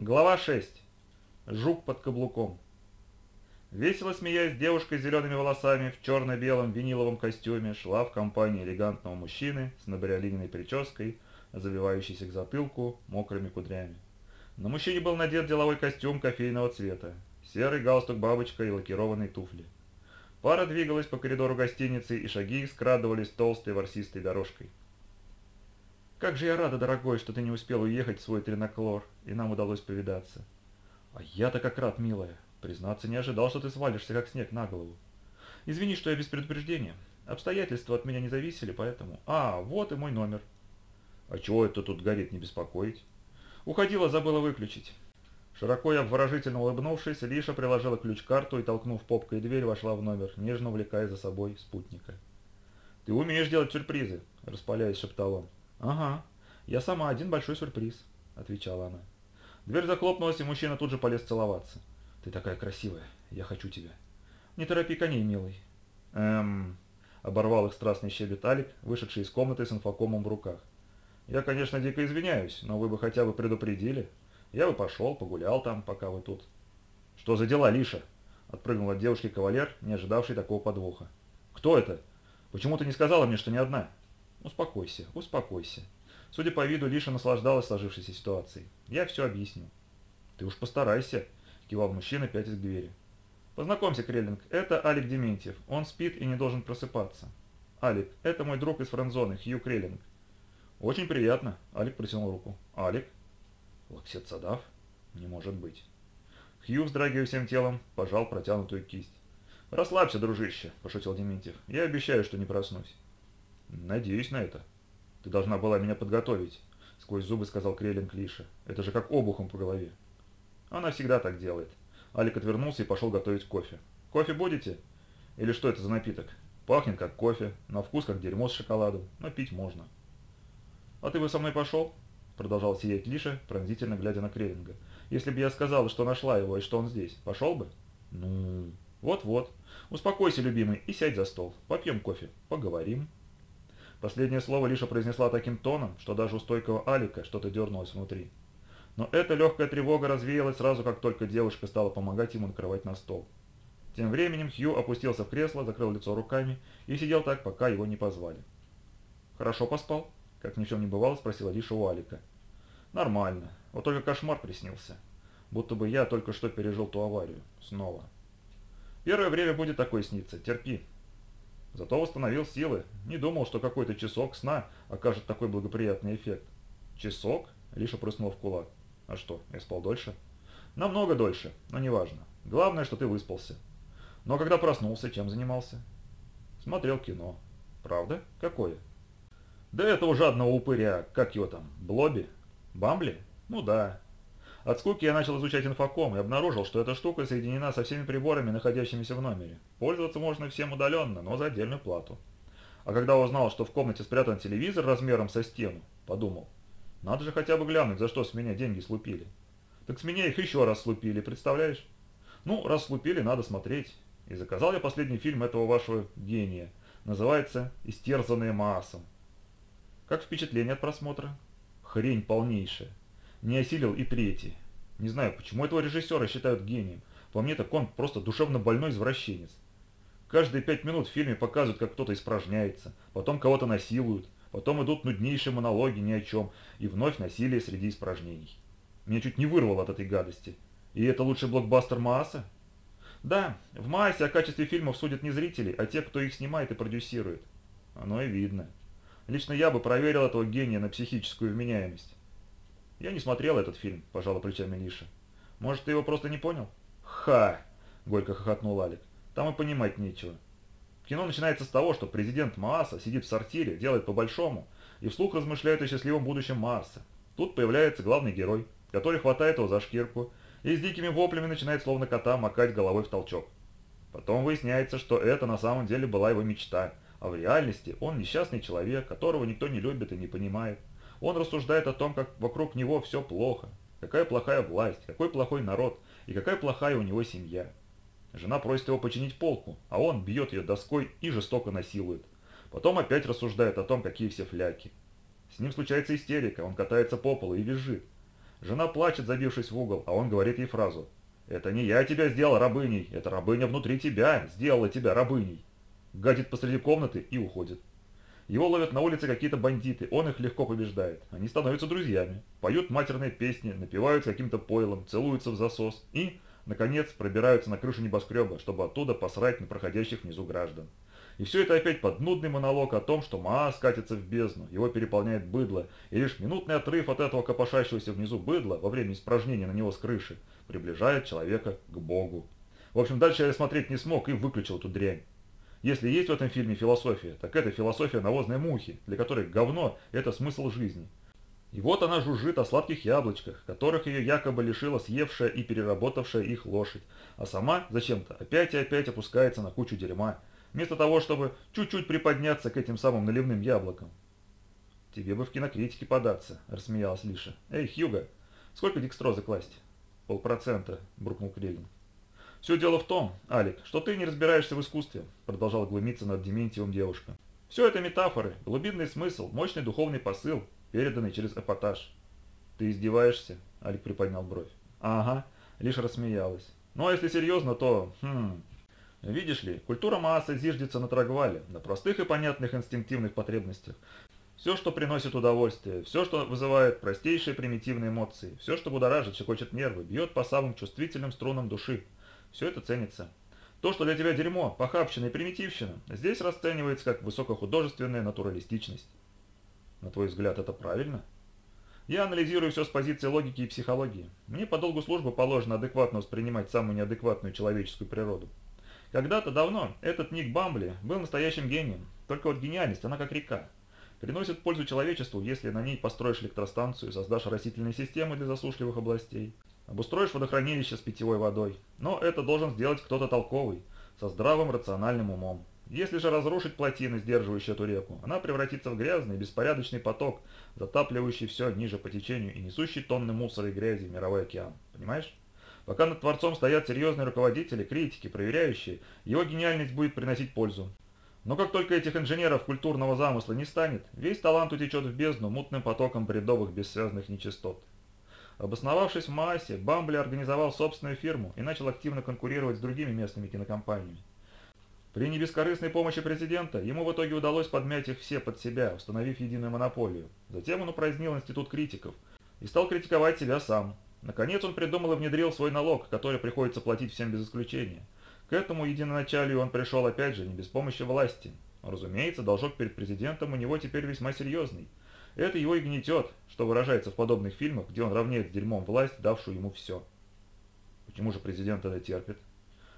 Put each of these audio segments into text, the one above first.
Глава 6. Жук под каблуком. Весело смеясь, девушка с зелеными волосами в черно-белом виниловом костюме шла в компании элегантного мужчины с набриолининой прической, завивающейся к затылку мокрыми кудрями. На мужчине был надет деловой костюм кофейного цвета, серый галстук-бабочка и лакированные туфли. Пара двигалась по коридору гостиницы, и шаги скрадывались толстой ворсистой дорожкой. «Как же я рада, дорогой, что ты не успел уехать в свой треноклор, и нам удалось повидаться». «А я-то как рад, милая. Признаться, не ожидал, что ты свалишься, как снег на голову. Извини, что я без предупреждения. Обстоятельства от меня не зависели, поэтому... А, вот и мой номер». «А чего это тут горит, не беспокоить?» «Уходила, забыла выключить». Широко и обворожительно улыбнувшись, Лиша приложила ключ-карту и, толкнув попкой дверь, вошла в номер, нежно увлекая за собой спутника. «Ты умеешь делать сюрпризы», – распаляясь, шептал он. «Ага, я сама один большой сюрприз», — отвечала она. Дверь захлопнулась, и мужчина тут же полез целоваться. «Ты такая красивая, я хочу тебя». «Не торопи коней, милый». «Эм...» — оборвал их страстный щебет Алик, вышедший из комнаты с инфокомом в руках. «Я, конечно, дико извиняюсь, но вы бы хотя бы предупредили. Я бы пошел, погулял там, пока вы тут». «Что за дела, Лиша?» — отпрыгнул от девушки кавалер, не ожидавший такого подвоха. «Кто это? Почему ты не сказала мне, что не одна?» Успокойся, успокойся. Судя по виду, Лиша наслаждалась сложившейся ситуацией. Я все объясню. Ты уж постарайся, кивал мужчина, пятясь к двери. Познакомься, Креллинг, это Алик Дементьев. Он спит и не должен просыпаться. Алик, это мой друг из франзоны, Хью Креллинг. Очень приятно, Алик протянул руку. Алик? Лаксет Садав? Не может быть. Хью, вздрагивая всем телом, пожал протянутую кисть. «Расслабься, дружище», – пошутил Дементьев. «Я обещаю, что не проснусь». «Надеюсь на это. Ты должна была меня подготовить», — сквозь зубы сказал Креллинг Лиша. «Это же как обухом по голове». «Она всегда так делает». Алик отвернулся и пошел готовить кофе. «Кофе будете? Или что это за напиток? Пахнет как кофе, на вкус как дерьмо с шоколадом, но пить можно». «А ты бы со мной пошел?» Продолжал сиять Лиша, пронзительно глядя на Креллинга. «Если бы я сказала, что нашла его и что он здесь, пошел бы?» «Ну...» «Вот-вот. Успокойся, любимый, и сядь за стол. Попьем кофе. Поговорим». Последнее слово Лиша произнесла таким тоном, что даже у стойкого Алика что-то дернулось внутри. Но эта легкая тревога развеялась сразу, как только девушка стала помогать ему накрывать на стол. Тем временем Хью опустился в кресло, закрыл лицо руками и сидел так, пока его не позвали. «Хорошо поспал?» – как ни в чем не бывало, спросила Лиша у Алика. «Нормально. Вот только кошмар приснился. Будто бы я только что пережил ту аварию. Снова. Первое время будет такое сниться. Терпи. Зато восстановил силы. Не думал, что какой-то часок сна окажет такой благоприятный эффект. Часок? Лиша прыснул в кулак. А что, я спал дольше? Намного дольше, но неважно. Главное, что ты выспался. Но когда проснулся, чем занимался? Смотрел кино. Правда? Какое? Да этого жадного упыря, как его там, Блоби? Бамбли? Ну да, от скуки я начал изучать инфоком и обнаружил, что эта штука соединена со всеми приборами, находящимися в номере. Пользоваться можно всем удаленно, но за отдельную плату. А когда узнал, что в комнате спрятан телевизор размером со стену, подумал, надо же хотя бы глянуть, за что с меня деньги слупили. Так с меня их еще раз слупили, представляешь? Ну, раз слупили, надо смотреть. И заказал я последний фильм этого вашего гения. Называется «Истерзанные массом». Как впечатление от просмотра? Хрень полнейшая. Не осилил и третий. Не знаю, почему этого режиссера считают гением. По мне так он просто душевно больной извращенец. Каждые пять минут в фильме показывают, как кто-то испражняется, потом кого-то насилуют, потом идут нуднейшие монологи ни о чем, и вновь насилие среди испражнений. Меня чуть не вырвало от этой гадости. И это лучший блокбастер Мааса? Да, в Маасе о качестве фильмов судят не зрители, а те, кто их снимает и продюсирует. Оно и видно. Лично я бы проверил этого гения на психическую вменяемость. «Я не смотрел этот фильм», – пожала плечами Лиша. «Может, ты его просто не понял?» «Ха!» – горько хохотнул Алик. «Там и понимать нечего. Кино начинается с того, что президент Мааса сидит в сортире, делает по-большому, и вслух размышляет о счастливом будущем Марса. Тут появляется главный герой, который хватает его за шкирку и с дикими воплями начинает словно кота макать головой в толчок. Потом выясняется, что это на самом деле была его мечта, а в реальности он несчастный человек, которого никто не любит и не понимает. Он рассуждает о том, как вокруг него все плохо, какая плохая власть, какой плохой народ и какая плохая у него семья. Жена просит его починить полку, а он бьет ее доской и жестоко насилует. Потом опять рассуждает о том, какие все фляки. С ним случается истерика, он катается по полу и визжит. Жена плачет, забившись в угол, а он говорит ей фразу. «Это не я тебя сделал рабыней, это рабыня внутри тебя сделала тебя рабыней». Гадит посреди комнаты и уходит. Его ловят на улице какие-то бандиты, он их легко побеждает. Они становятся друзьями, поют матерные песни, напивают каким-то пойлом, целуются в засос и, наконец, пробираются на крышу небоскреба, чтобы оттуда посрать на проходящих внизу граждан. И все это опять под нудный монолог о том, что Маа скатится в бездну, его переполняет быдло, и лишь минутный отрыв от этого копошащегося внизу быдла во время испражнения на него с крыши приближает человека к Богу. В общем, дальше я смотреть не смог и выключил эту дрянь. Если есть в этом фильме философия, так это философия навозной мухи, для которой говно – это смысл жизни. И вот она жужжит о сладких яблочках, которых ее якобы лишила съевшая и переработавшая их лошадь, а сама зачем-то опять и опять опускается на кучу дерьма, вместо того, чтобы чуть-чуть приподняться к этим самым наливным яблокам. «Тебе бы в кинокритике податься», – рассмеялась Лиша. «Эй, Хьюга, сколько декстрозы класть?» «Полпроцента», – буркнул Крелин. «Все дело в том, Алик, что ты не разбираешься в искусстве», продолжала глумиться над Дементьевым девушка. «Все это метафоры, глубинный смысл, мощный духовный посыл, переданный через эпатаж». «Ты издеваешься?» Алик приподнял бровь. «Ага», лишь рассмеялась. «Ну а если серьезно, то... Хм... Видишь ли, культура массы зиждется на трагвале, на простых и понятных инстинктивных потребностях. Все, что приносит удовольствие, все, что вызывает простейшие примитивные эмоции, все, что будоражит, щекочет нервы, бьет по самым чувствительным струнам души – все это ценится. То, что для тебя дерьмо, похабщина и примитивщина, здесь расценивается как высокохудожественная натуралистичность. На твой взгляд, это правильно? Я анализирую все с позиции логики и психологии. Мне по долгу службы положено адекватно воспринимать самую неадекватную человеческую природу. Когда-то давно этот Ник Бамбли был настоящим гением, только вот гениальность, она как река. Приносит пользу человечеству, если на ней построишь электростанцию, создашь растительные системы для засушливых областей, Обустроишь водохранилище с питьевой водой. Но это должен сделать кто-то толковый, со здравым рациональным умом. Если же разрушить плотины, сдерживающие эту реку, она превратится в грязный, беспорядочный поток, затапливающий все ниже по течению и несущий тонны мусора и грязи в мировой океан. Понимаешь? Пока над Творцом стоят серьезные руководители, критики, проверяющие, его гениальность будет приносить пользу. Но как только этих инженеров культурного замысла не станет, весь талант утечет в бездну мутным потоком бредовых бессвязных нечистот. Обосновавшись в Маасе, Бамбли организовал собственную фирму и начал активно конкурировать с другими местными кинокомпаниями. При небескорыстной помощи президента ему в итоге удалось подмять их все под себя, установив единую монополию. Затем он упразднил институт критиков и стал критиковать себя сам. Наконец он придумал и внедрил свой налог, который приходится платить всем без исключения. К этому единоначалию он пришел опять же не без помощи власти. Разумеется, должок перед президентом у него теперь весьма серьезный. Это его и гнетет, что выражается в подобных фильмах, где он равняет дерьмом власть, давшую ему все. Почему же президент это терпит?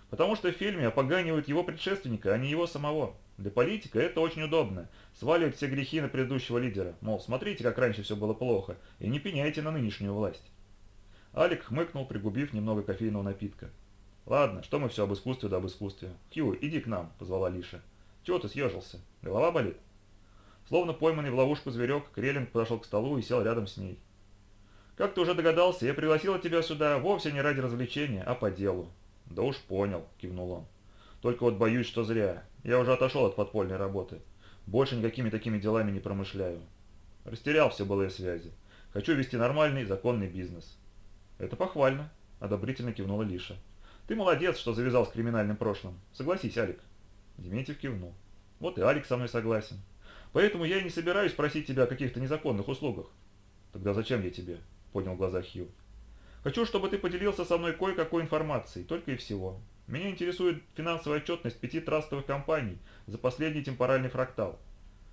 Потому что в фильме опоганивают его предшественника, а не его самого. Для политика это очень удобно. Сваливать все грехи на предыдущего лидера. Мол, смотрите, как раньше все было плохо, и не пеняйте на нынешнюю власть. Алик хмыкнул, пригубив немного кофейного напитка. «Ладно, что мы все об искусстве да об искусстве. Хью, иди к нам», — позвала Лиша. «Чего ты съежился? Голова болит?» Словно пойманный в ловушку зверек, Крелинг подошел к столу и сел рядом с ней. «Как ты уже догадался, я пригласила тебя сюда вовсе не ради развлечения, а по делу». «Да уж понял», — кивнул он. «Только вот боюсь, что зря. Я уже отошел от подпольной работы. Больше никакими такими делами не промышляю. Растерял все былые связи. Хочу вести нормальный, законный бизнес». «Это похвально», — одобрительно кивнула Лиша. «Ты молодец, что завязал с криминальным прошлым. Согласись, Алик». Дементьев кивнул. «Вот и Алик со мной согласен. Поэтому я и не собираюсь просить тебя о каких-то незаконных услугах. Тогда зачем я тебе? Поднял глаза Хью. Хочу, чтобы ты поделился со мной кое-какой информацией, только и всего. Меня интересует финансовая отчетность пяти трастовых компаний за последний темпоральный фрактал.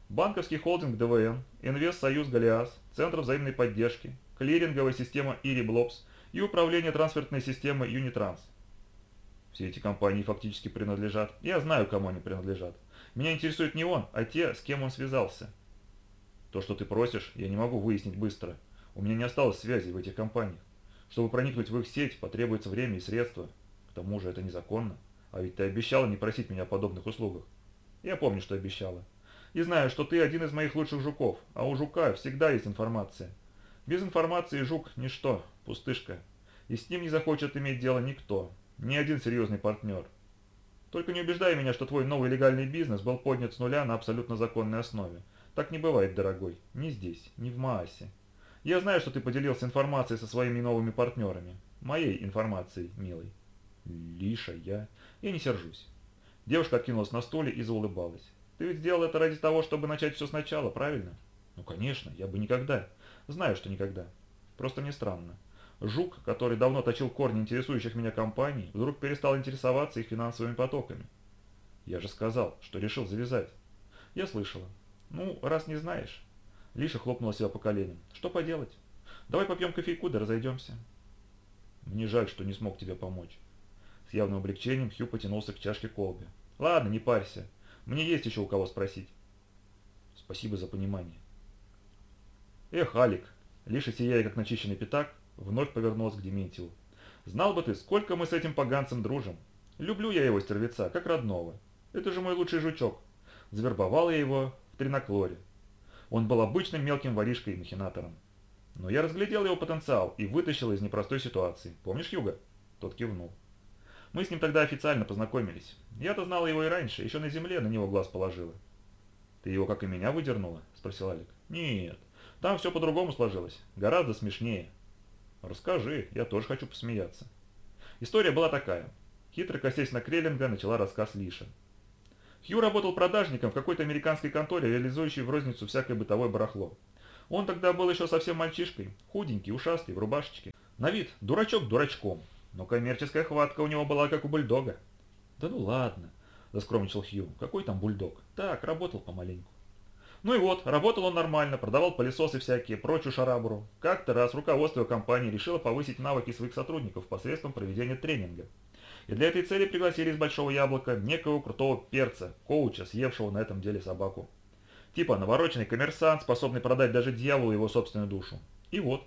Банковский холдинг ДВН, Инвест-Союз Голиас, Центр взаимной поддержки, клиринговая система Ириблопс и управление транспортной системой Юнитранс. Все эти компании фактически принадлежат. Я знаю, кому они принадлежат. Меня интересует не он, а те, с кем он связался. То, что ты просишь, я не могу выяснить быстро. У меня не осталось связи в этих компаниях. Чтобы проникнуть в их сеть, потребуется время и средства. К тому же это незаконно. А ведь ты обещала не просить меня о подобных услугах. Я помню, что обещала. И знаю, что ты один из моих лучших жуков, а у жука всегда есть информация. Без информации жук – ничто, пустышка. И с ним не захочет иметь дело никто, ни один серьезный партнер. Только не убеждай меня, что твой новый легальный бизнес был поднят с нуля на абсолютно законной основе. Так не бывает, дорогой. Ни здесь, ни в Маасе. Я знаю, что ты поделился информацией со своими новыми партнерами. Моей информацией, милый. Лиша, я... Я не сержусь. Девушка откинулась на стуле и заулыбалась. Ты ведь сделал это ради того, чтобы начать все сначала, правильно? Ну, конечно, я бы никогда. Знаю, что никогда. Просто мне странно. Жук, который давно точил корни интересующих меня компаний, вдруг перестал интересоваться их финансовыми потоками. Я же сказал, что решил завязать. Я слышала. Ну, раз не знаешь. Лиша хлопнула себя по коленям. Что поделать? Давай попьем кофейку, да разойдемся. Мне жаль, что не смог тебе помочь. С явным облегчением Хью потянулся к чашке колбе. Ладно, не парься. Мне есть еще у кого спросить. Спасибо за понимание. Эх, Алик, Лиша, сияя как начищенный пятак, вновь повернулась к Дементьеву. Знал бы ты, сколько мы с этим поганцем дружим. Люблю я его, стервеца, как родного. Это же мой лучший жучок. Завербовал я его в Триноклоре. Он был обычным мелким воришкой и махинатором. Но я разглядел его потенциал и вытащил из непростой ситуации. Помнишь Юга? Тот кивнул. Мы с ним тогда официально познакомились. Я-то знал его и раньше, еще на земле на него глаз положила. Ты его, как и меня, выдернула? Спросил Алик. Нет, там все по-другому сложилось. Гораздо смешнее. Расскажи, я тоже хочу посмеяться. История была такая. Хитро косясь на Креллинга, начала рассказ Лиша. Хью работал продажником в какой-то американской конторе, реализующей в розницу всякое бытовое барахло. Он тогда был еще совсем мальчишкой, худенький, ушастый, в рубашечке. На вид дурачок дурачком, но коммерческая хватка у него была как у бульдога. Да ну ладно, заскромничал Хью, какой там бульдог? Так, работал помаленьку. Ну и вот, работал он нормально, продавал пылесосы всякие, прочую шарабуру. Как-то раз руководство компании решило повысить навыки своих сотрудников посредством проведения тренинга. И для этой цели пригласили из Большого Яблока некого крутого перца, коуча, съевшего на этом деле собаку. Типа навороченный коммерсант, способный продать даже дьяволу его собственную душу. И вот,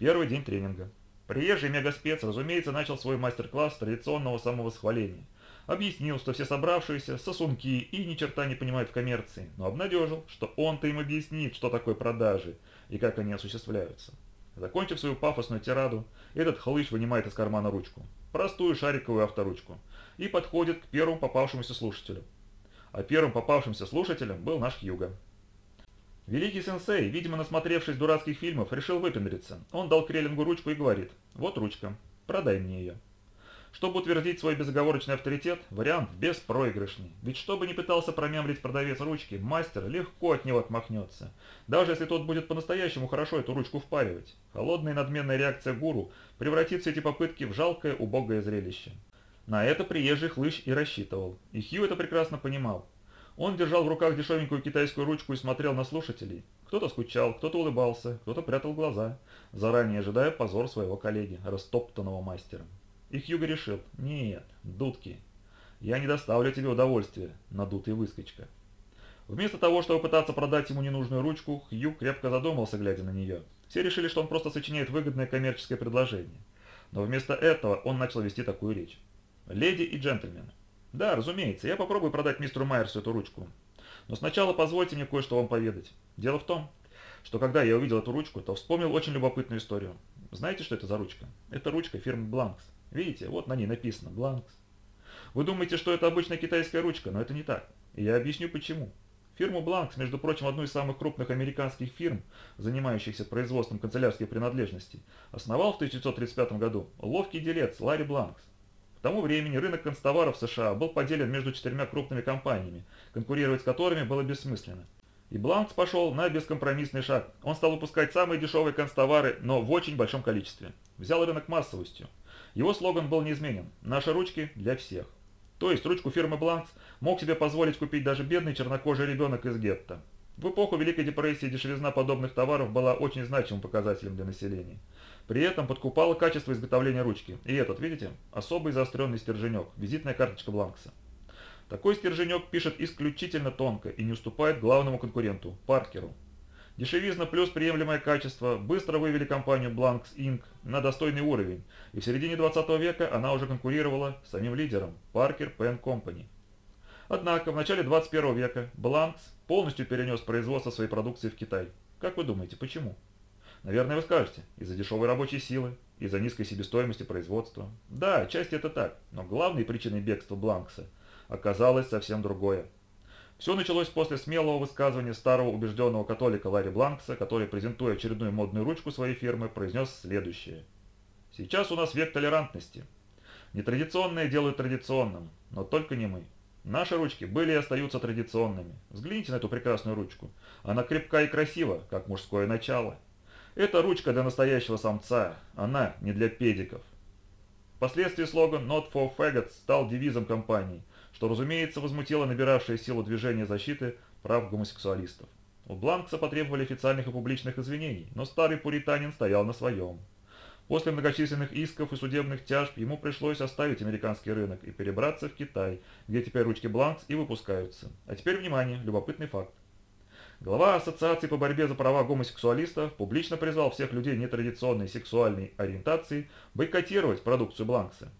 первый день тренинга. Приезжий мегаспец, разумеется, начал свой мастер-класс традиционного самовосхваления. Объяснил, что все собравшиеся сосунки и ни черта не понимают в коммерции, но обнадежил, что он-то им объяснит, что такое продажи и как они осуществляются. Закончив свою пафосную тираду, этот хлыщ вынимает из кармана ручку, простую шариковую авторучку, и подходит к первому попавшемуся слушателю. А первым попавшимся слушателем был наш Юга. Великий сенсей, видимо насмотревшись дурацких фильмов, решил выпендриться. Он дал Креллингу ручку и говорит, вот ручка, продай мне ее. Чтобы утвердить свой безоговорочный авторитет, вариант беспроигрышный. Ведь что бы ни пытался промямлить продавец ручки, мастер легко от него отмахнется. Даже если тот будет по-настоящему хорошо эту ручку впаривать. Холодная и надменная реакция гуру превратит все эти попытки в жалкое, убогое зрелище. На это приезжий хлыщ и рассчитывал. И Хью это прекрасно понимал. Он держал в руках дешевенькую китайскую ручку и смотрел на слушателей. Кто-то скучал, кто-то улыбался, кто-то прятал глаза, заранее ожидая позор своего коллеги, растоптанного мастером. И Хьюго решил, нет, дудки, я не доставлю тебе удовольствия, надутый выскочка. Вместо того, чтобы пытаться продать ему ненужную ручку, Хью крепко задумался, глядя на нее. Все решили, что он просто сочиняет выгодное коммерческое предложение. Но вместо этого он начал вести такую речь. «Леди и джентльмены, да, разумеется, я попробую продать мистеру Майерсу эту ручку. Но сначала позвольте мне кое-что вам поведать. Дело в том, что когда я увидел эту ручку, то вспомнил очень любопытную историю. Знаете, что это за ручка? Это ручка фирмы Бланкс. Видите, вот на ней написано «Бланкс». Вы думаете, что это обычная китайская ручка, но это не так. И я объясню почему. Фирму Бланкс, между прочим, одну из самых крупных американских фирм, занимающихся производством канцелярской принадлежности, основал в 1935 году ловкий делец Ларри Бланкс. К тому времени рынок констоваров США был поделен между четырьмя крупными компаниями, конкурировать с которыми было бессмысленно. И Бланкс пошел на бескомпромиссный шаг. Он стал выпускать самые дешевые констовары, но в очень большом количестве. Взял рынок массовостью. Его слоган был неизменен «Наши ручки для всех». То есть ручку фирмы Бланкс мог себе позволить купить даже бедный чернокожий ребенок из гетто. В эпоху Великой депрессии дешевизна подобных товаров была очень значимым показателем для населения. При этом подкупало качество изготовления ручки. И этот, видите, особый заостренный стерженек, визитная карточка Бланкса. Такой стерженек пишет исключительно тонко и не уступает главному конкуренту – Паркеру, Дешевизна плюс приемлемое качество быстро вывели компанию Blanks Inc. на достойный уровень, и в середине 20 века она уже конкурировала с самим лидером Parker Pen Company. Однако в начале 21 века Blanks полностью перенес производство своей продукции в Китай. Как вы думаете, почему? Наверное, вы скажете, из-за дешевой рабочей силы, из-за низкой себестоимости производства. Да, часть это так, но главной причиной бегства Бланкса оказалось совсем другое. Все началось после смелого высказывания старого убежденного католика Ларри Бланкса, который, презентуя очередную модную ручку своей фирмы, произнес следующее. «Сейчас у нас век толерантности. Нетрадиционное делают традиционным, но только не мы. Наши ручки были и остаются традиционными. Взгляните на эту прекрасную ручку. Она крепка и красива, как мужское начало. Это ручка для настоящего самца, она не для педиков. Впоследствии слоган «Not for faggots» стал девизом компании, что, разумеется, возмутило набиравшее силу движение защиты прав гомосексуалистов. У Бланкса потребовали официальных и публичных извинений, но старый пуританин стоял на своем. После многочисленных исков и судебных тяжб ему пришлось оставить американский рынок и перебраться в Китай, где теперь ручки Бланкс и выпускаются. А теперь внимание, любопытный факт. Глава Ассоциации по борьбе за права гомосексуалистов публично призвал всех людей нетрадиционной сексуальной ориентации бойкотировать продукцию Бланкса.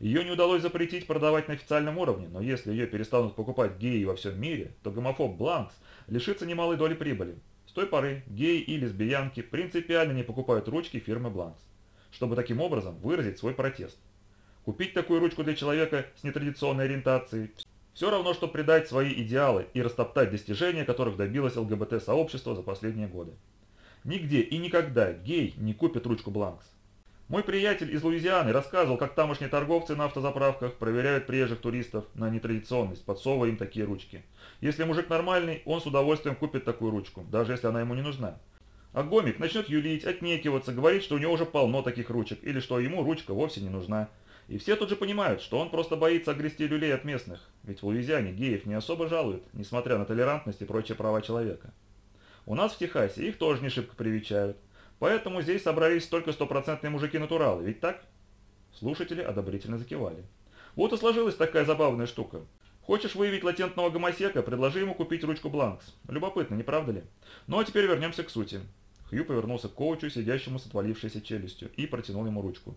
Ее не удалось запретить продавать на официальном уровне, но если ее перестанут покупать геи во всем мире, то гомофоб Бланкс лишится немалой доли прибыли. С той поры геи и лесбиянки принципиально не покупают ручки фирмы Бланкс чтобы таким образом выразить свой протест. Купить такую ручку для человека с нетрадиционной ориентацией все равно, что предать свои идеалы и растоптать достижения, которых добилось ЛГБТ-сообщество за последние годы. Нигде и никогда гей не купит ручку Бланкс. Мой приятель из Луизианы рассказывал, как тамошние торговцы на автозаправках проверяют приезжих туристов на нетрадиционность, подсовывая им такие ручки. Если мужик нормальный, он с удовольствием купит такую ручку, даже если она ему не нужна. А гомик начнет юлить, отнекиваться, говорить, что у него уже полно таких ручек, или что ему ручка вовсе не нужна. И все тут же понимают, что он просто боится огрести люлей от местных, ведь в Луизиане геев не особо жалуют, несмотря на толерантность и прочие права человека. У нас в Техасе их тоже не шибко привечают, поэтому здесь собрались только стопроцентные мужики-натуралы, ведь так? Слушатели одобрительно закивали. Вот и сложилась такая забавная штука. Хочешь выявить латентного гомосека, предложи ему купить ручку Бланкс. Любопытно, не правда ли? Ну а теперь вернемся к сути. Хью повернулся к коучу, сидящему с отвалившейся челюстью, и протянул ему ручку.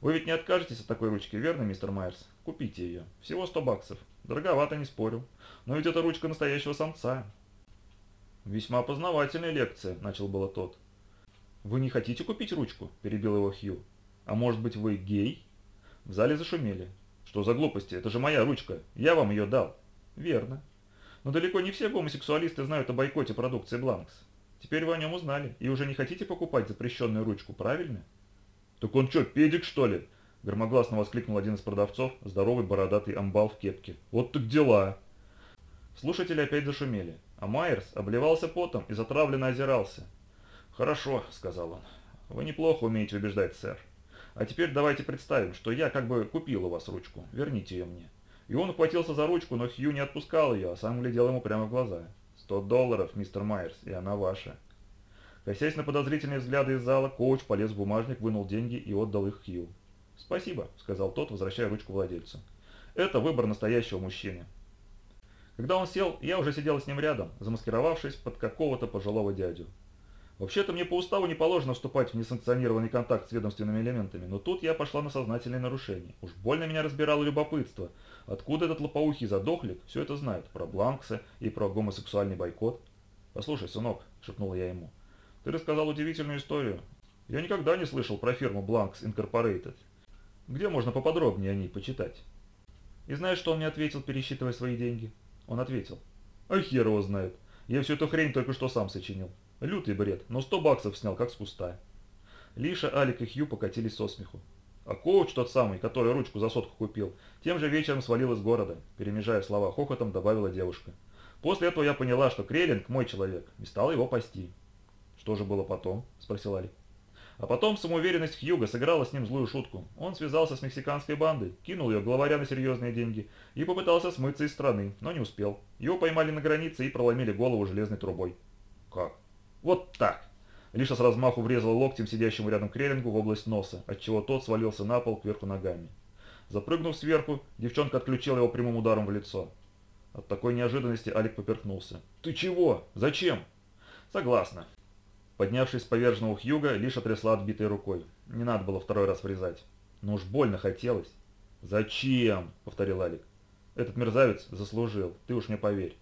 «Вы ведь не откажетесь от такой ручки, верно, мистер Майерс? Купите ее. Всего 100 баксов. Дороговато, не спорю. Но ведь это ручка настоящего самца». «Весьма познавательная лекция», — начал было тот. «Вы не хотите купить ручку?» — перебил его Хью. «А может быть, вы гей?» В зале зашумели. «Что за глупости? Это же моя ручка. Я вам ее дал». «Верно. Но далеко не все гомосексуалисты знают о бойкоте продукции Бланкс. Теперь вы о нем узнали и уже не хотите покупать запрещенную ручку, правильно? Так он что, педик что ли? Громогласно воскликнул один из продавцов, здоровый бородатый амбал в кепке. Вот так дела! Слушатели опять зашумели, а Майерс обливался потом и затравленно озирался. «Хорошо», — сказал он. «Вы неплохо умеете убеждать, сэр. А теперь давайте представим, что я как бы купил у вас ручку. Верните ее мне». И он ухватился за ручку, но Хью не отпускал ее, а сам глядел ему прямо в глаза. «Сто долларов, мистер Майерс, и она ваша». Косясь на подозрительные взгляды из зала, коуч полез в бумажник, вынул деньги и отдал их Хью. «Спасибо», — сказал тот, возвращая ручку владельцу. «Это выбор настоящего мужчины». Когда он сел, я уже сидел с ним рядом, замаскировавшись под какого-то пожилого дядю. Вообще-то мне по уставу не положено вступать в несанкционированный контакт с ведомственными элементами, но тут я пошла на сознательное нарушение. Уж больно меня разбирало любопытство. Откуда этот лопоухий задохлик все это знает? Про Бланкса и про гомосексуальный бойкот? «Послушай, сынок», — шепнула я ему, — «ты рассказал удивительную историю. Я никогда не слышал про фирму Blanks Incorporated. Где можно поподробнее о ней почитать?» И знаешь, что он мне ответил, пересчитывая свои деньги? Он ответил. «А хер его знает. Я всю эту хрень только что сам сочинил. Лютый бред, но сто баксов снял, как с куста. Лиша, Алик и Хью покатились со смеху. А коуч тот самый, который ручку за сотку купил, тем же вечером свалил из города, перемежая слова хохотом, добавила девушка. После этого я поняла, что Крелинг мой человек, и стала его пасти. Что же было потом? Спросил Алик. А потом самоуверенность Хьюга сыграла с ним злую шутку. Он связался с мексиканской бандой, кинул ее главаря на серьезные деньги и попытался смыться из страны, но не успел. Его поймали на границе и проломили голову железной трубой. Как? Вот так. Лиша с размаху врезала локтем сидящему рядом Крелингу в область носа, отчего тот свалился на пол кверху ногами. Запрыгнув сверху, девчонка отключила его прямым ударом в лицо. От такой неожиданности Алик поперхнулся. «Ты чего? Зачем?» «Согласна». Поднявшись с поверженного Хьюга, Лиша трясла отбитой рукой. Не надо было второй раз врезать. Но уж больно хотелось. «Зачем?» — повторил Алик. «Этот мерзавец заслужил, ты уж мне поверь.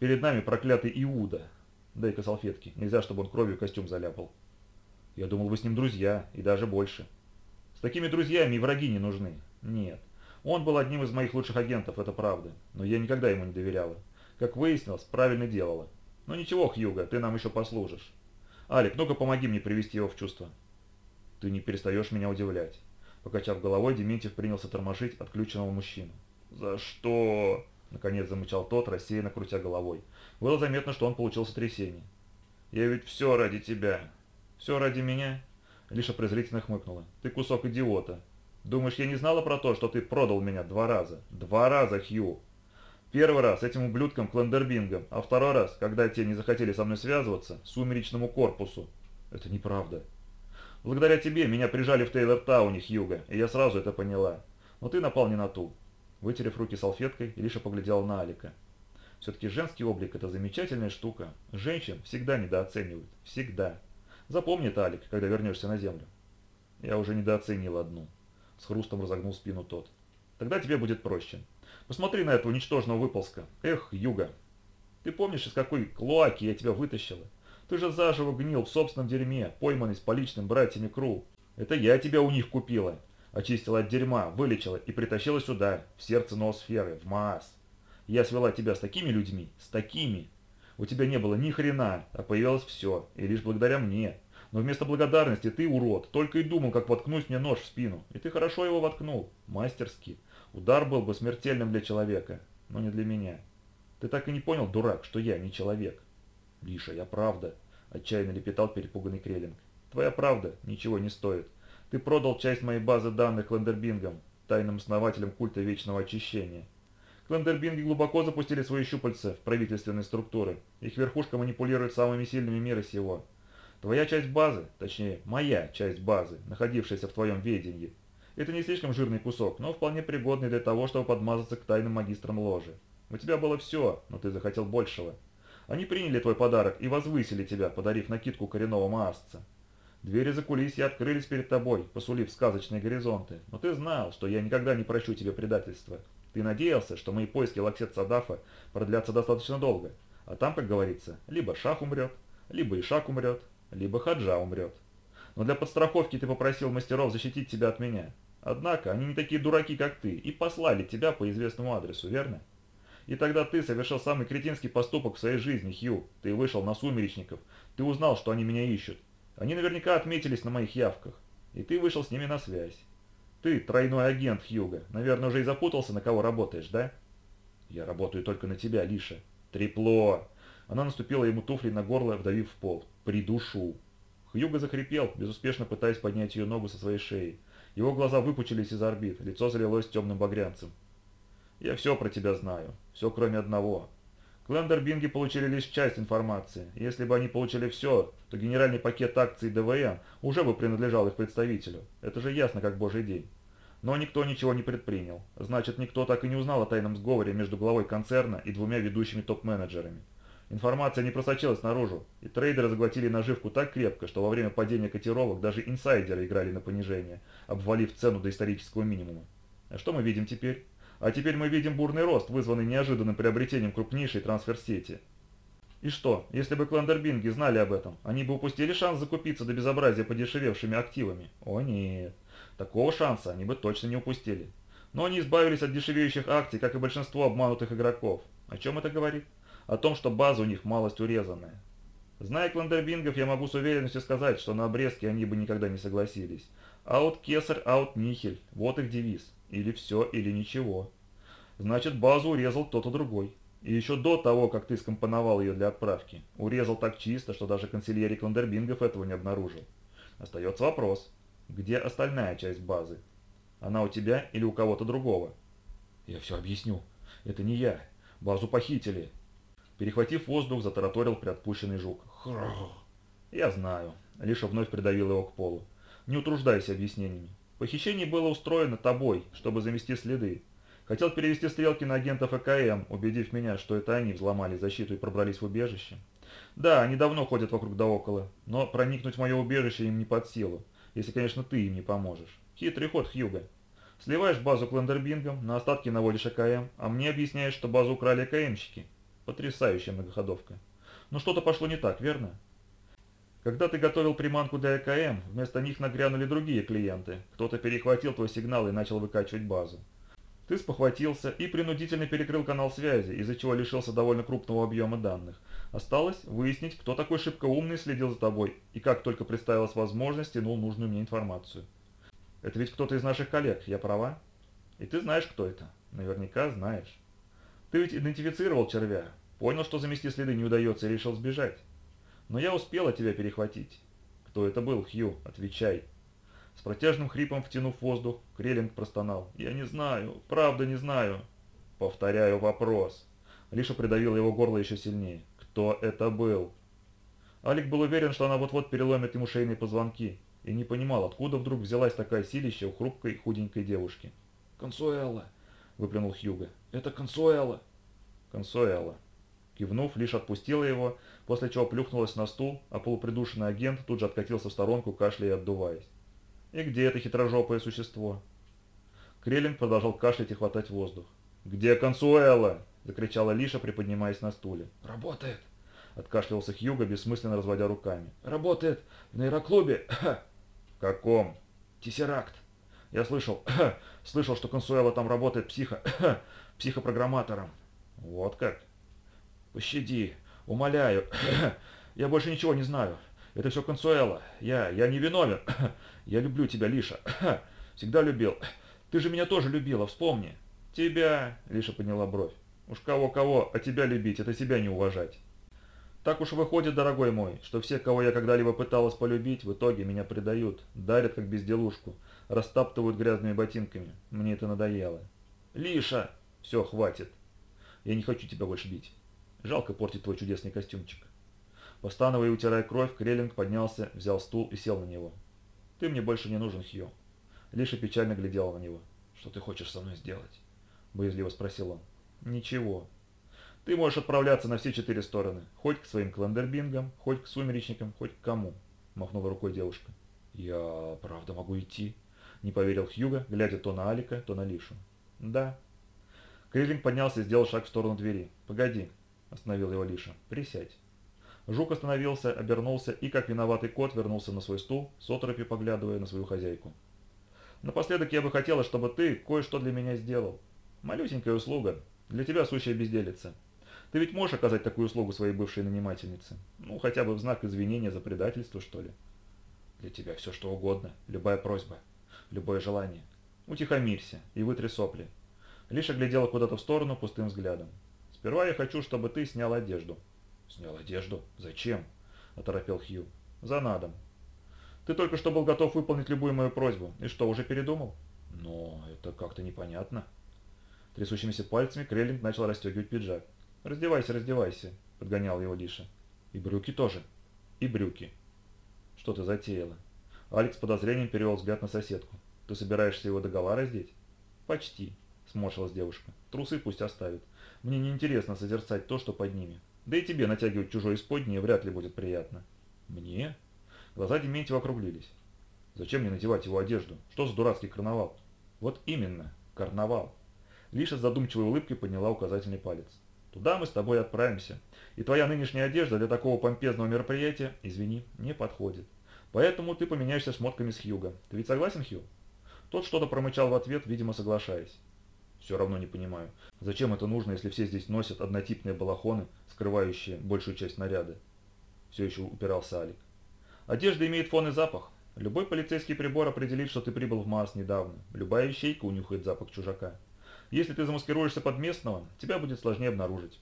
Перед нами проклятый Иуда, Дай-ка салфетки. Нельзя, чтобы он кровью костюм заляпал. Я думал, вы с ним друзья, и даже больше. С такими друзьями и враги не нужны. Нет. Он был одним из моих лучших агентов, это правда. Но я никогда ему не доверяла. Как выяснилось, правильно делала. Но ничего, Хьюга, ты нам еще послужишь. Алик, ну-ка помоги мне привести его в чувство. Ты не перестаешь меня удивлять. Покачав головой, Дементьев принялся тормошить отключенного мужчину. «За что?» – наконец замычал тот, рассеянно крутя головой. Было заметно, что он получил сотрясение. «Я ведь все ради тебя. Все ради меня?» Лиша презрительно хмыкнула. «Ты кусок идиота. Думаешь, я не знала про то, что ты продал меня два раза? Два раза, Хью. Первый раз этим ублюдкам Клендербингом, а второй раз, когда те не захотели со мной связываться, сумеречному корпусу. Это неправда. Благодаря тебе меня прижали в Тейлор-тауне, Хьюга, и я сразу это поняла. Но ты напал не на ту. Вытерев руки салфеткой, Илиша поглядела на Алика. Все-таки женский облик – это замечательная штука. Женщин всегда недооценивают. Всегда. Запомни это, Алик, когда вернешься на землю. Я уже недооценил одну. С хрустом разогнул спину тот. Тогда тебе будет проще. Посмотри на этого ничтожного выползка. Эх, Юга. Ты помнишь, из какой клоаки я тебя вытащила? Ты же заживо гнил в собственном дерьме, пойманный с поличным братьями Кру. Это я тебя у них купила. Очистила от дерьма, вылечила и притащила сюда, в сердце ноосферы, в Маас. Я свела тебя с такими людьми, с такими. У тебя не было ни хрена, а появилось все, и лишь благодаря мне. Но вместо благодарности ты, урод, только и думал, как воткнуть мне нож в спину. И ты хорошо его воткнул, мастерски. Удар был бы смертельным для человека, но не для меня. Ты так и не понял, дурак, что я не человек. Лиша, я правда, отчаянно лепетал перепуганный Крелинг. Твоя правда ничего не стоит. Ты продал часть моей базы данных Ландербингам, тайным основателям культа Вечного Очищения. Клендербинги глубоко запустили свои щупальца в правительственные структуры. Их верхушка манипулирует самыми сильными мира сего. Твоя часть базы, точнее, моя часть базы, находившаяся в твоем ведении, это не слишком жирный кусок, но вполне пригодный для того, чтобы подмазаться к тайным магистрам ложи. У тебя было все, но ты захотел большего. Они приняли твой подарок и возвысили тебя, подарив накидку коренного маасца. Двери за кулисья открылись перед тобой, посулив сказочные горизонты, но ты знал, что я никогда не прощу тебе предательства. Ты надеялся, что мои поиски Лаксет Садафа продлятся достаточно долго, а там, как говорится, либо Шах умрет, либо Ишак умрет, либо Хаджа умрет. Но для подстраховки ты попросил мастеров защитить тебя от меня. Однако они не такие дураки, как ты, и послали тебя по известному адресу, верно? И тогда ты совершил самый кретинский поступок в своей жизни, Хью. Ты вышел на сумеречников. Ты узнал, что они меня ищут. Они наверняка отметились на моих явках. И ты вышел с ними на связь. Ты тройной агент, Хьюга. Наверное, уже и запутался, на кого работаешь, да? Я работаю только на тебя, Лиша. Трепло. Она наступила ему туфлей на горло, вдавив в пол. Придушу. Хьюга захрипел, безуспешно пытаясь поднять ее ногу со своей шеи. Его глаза выпучились из орбит, лицо залилось темным багрянцем. Я все про тебя знаю. Все кроме одного. Клендербинги получили лишь часть информации. Если бы они получили все, то генеральный пакет акций ДВН уже бы принадлежал их представителю. Это же ясно, как божий день. Но никто ничего не предпринял. Значит, никто так и не узнал о тайном сговоре между главой концерна и двумя ведущими топ-менеджерами. Информация не просочилась наружу, и трейдеры заглотили наживку так крепко, что во время падения котировок даже инсайдеры играли на понижение, обвалив цену до исторического минимума. А что мы видим теперь? А теперь мы видим бурный рост, вызванный неожиданным приобретением крупнейшей трансфер-сети. И что, если бы Клендербинги знали об этом, они бы упустили шанс закупиться до безобразия подешевевшими активами? О нет, такого шанса они бы точно не упустили. Но они избавились от дешевеющих акций, как и большинство обманутых игроков. О чем это говорит? О том, что база у них малость урезанная. Зная Клендербингов, я могу с уверенностью сказать, что на обрезки они бы никогда не согласились. Аут кесарь, аут нихель. Вот их девиз. Или все, или ничего. Значит, базу урезал кто-то другой. И еще до того, как ты скомпоновал ее для отправки. Урезал так чисто, что даже консильерий Кландербингов этого не обнаружил. Остается вопрос. Где остальная часть базы? Она у тебя или у кого-то другого? Я все объясню. Это не я. Базу похитили. Перехватив воздух, затараторил приотпущенный жук. Хрррр. Я знаю. Лиша вновь придавил его к полу. Не утруждайся объяснениями. Похищение было устроено тобой, чтобы замести следы. Хотел перевести стрелки на агентов ЭКМ, убедив меня, что это они взломали защиту и пробрались в убежище. Да, они давно ходят вокруг да около, но проникнуть в мое убежище им не под силу, если, конечно, ты им не поможешь. Хитрый ход, Хьюга. Сливаешь базу Клендербингом, на остатки наводишь ЭКМ, а мне объясняешь, что базу украли ЭКМщики. Потрясающая многоходовка. Но что-то пошло не так, верно? Когда ты готовил приманку для ЭКМ, вместо них нагрянули другие клиенты. Кто-то перехватил твой сигнал и начал выкачивать базу. Ты спохватился и принудительно перекрыл канал связи, из-за чего лишился довольно крупного объема данных. Осталось выяснить, кто такой шибко умный следил за тобой, и как только представилась возможность, тянул нужную мне информацию. Это ведь кто-то из наших коллег, я права? И ты знаешь, кто это. Наверняка знаешь. Ты ведь идентифицировал червя, понял, что замести следы не удается и решил сбежать. Но я успела тебя перехватить. Кто это был, Хью? Отвечай. С протяжным хрипом втянув воздух, Креллинг простонал. «Я не знаю, правда не знаю». «Повторяю вопрос». Лиша придавила его горло еще сильнее. «Кто это был?» Алик был уверен, что она вот-вот переломит ему шейные позвонки, и не понимал, откуда вдруг взялась такая силища у хрупкой худенькой девушки. «Консуэла!» – выплюнул Хьюго. «Это Консуэла!» «Консуэла!» Кивнув, лишь отпустила его, после чего плюхнулась на стул, а полупридушенный агент тут же откатился в сторонку, кашляя и отдуваясь. «И где это хитрожопое существо?» Креллинг продолжал кашлять и хватать воздух. «Где Консуэла?» – закричала Лиша, приподнимаясь на стуле. «Работает!» – откашлялся Хьюго, бессмысленно разводя руками. «Работает в нейроклубе!» «В каком?» «Тессеракт!» «Я слышал, слышал, что Консуэла там работает психо... психопрограмматором». «Вот как?» «Пощади, умоляю, я больше ничего не знаю. Это все Консуэла. Я, я не виновен. Я люблю тебя, Лиша. Всегда любил. Ты же меня тоже любила, вспомни. Тебя, Лиша подняла бровь. Уж кого-кого, а тебя любить, это себя не уважать. Так уж выходит, дорогой мой, что все, кого я когда-либо пыталась полюбить, в итоге меня предают, дарят как безделушку, растаптывают грязными ботинками. Мне это надоело. Лиша! Все, хватит. Я не хочу тебя больше бить. Жалко портить твой чудесный костюмчик. Постановая и утирая кровь, Креллинг поднялся, взял стул и сел на него. «Ты мне больше не нужен, Хью». Лиша печально глядела на него. «Что ты хочешь со мной сделать?» Боязливо спросил он. «Ничего. Ты можешь отправляться на все четыре стороны. Хоть к своим кландербингам, хоть к сумеречникам, хоть к кому», махнула рукой девушка. «Я правда могу идти?» Не поверил Хьюга, глядя то на Алика, то на Лишу. «Да». Криллинг поднялся и сделал шаг в сторону двери. «Погоди», – остановил его Лиша. «Присядь». Жук остановился, обернулся и, как виноватый кот, вернулся на свой стул, с оторопью поглядывая на свою хозяйку. «Напоследок я бы хотела, чтобы ты кое-что для меня сделал. Малюсенькая услуга. Для тебя сущая безделица. Ты ведь можешь оказать такую услугу своей бывшей нанимательнице? Ну, хотя бы в знак извинения за предательство, что ли? Для тебя все что угодно, любая просьба, любое желание. Утихомирься и вытри сопли». Лиша глядела куда-то в сторону пустым взглядом. «Сперва я хочу, чтобы ты снял одежду». «Снял одежду? Зачем?» – оторопел Хью. «За надом. Ты только что был готов выполнить любую мою просьбу. И что, уже передумал?» «Но это как-то непонятно». Трясущимися пальцами Креллинг начал расстегивать пиджак. «Раздевайся, раздевайся», – подгонял его Лиша. «И брюки тоже». «И брюки». «Что ты затеяла?» Алекс с подозрением перевел взгляд на соседку. «Ты собираешься его догола раздеть?» «Почти», – сморщилась девушка. «Трусы пусть оставит. Мне неинтересно созерцать то, что под ними. Да и тебе натягивать чужое исподнее вряд ли будет приятно. Мне? Глаза Дементьева округлились. Зачем мне надевать его одежду? Что за дурацкий карнавал? Вот именно, карнавал. Лиша с задумчивой улыбкой подняла указательный палец. Туда мы с тобой отправимся. И твоя нынешняя одежда для такого помпезного мероприятия, извини, не подходит. Поэтому ты поменяешься шмотками с Хьюго. Ты ведь согласен, Хью? Тот что-то промычал в ответ, видимо, соглашаясь. Все равно не понимаю, зачем это нужно, если все здесь носят однотипные балахоны, скрывающие большую часть наряда? Все еще упирался Алик. Одежда имеет фон и запах. Любой полицейский прибор определит, что ты прибыл в Марс недавно. Любая ищейка унюхает запах чужака. Если ты замаскируешься под местного, тебя будет сложнее обнаружить.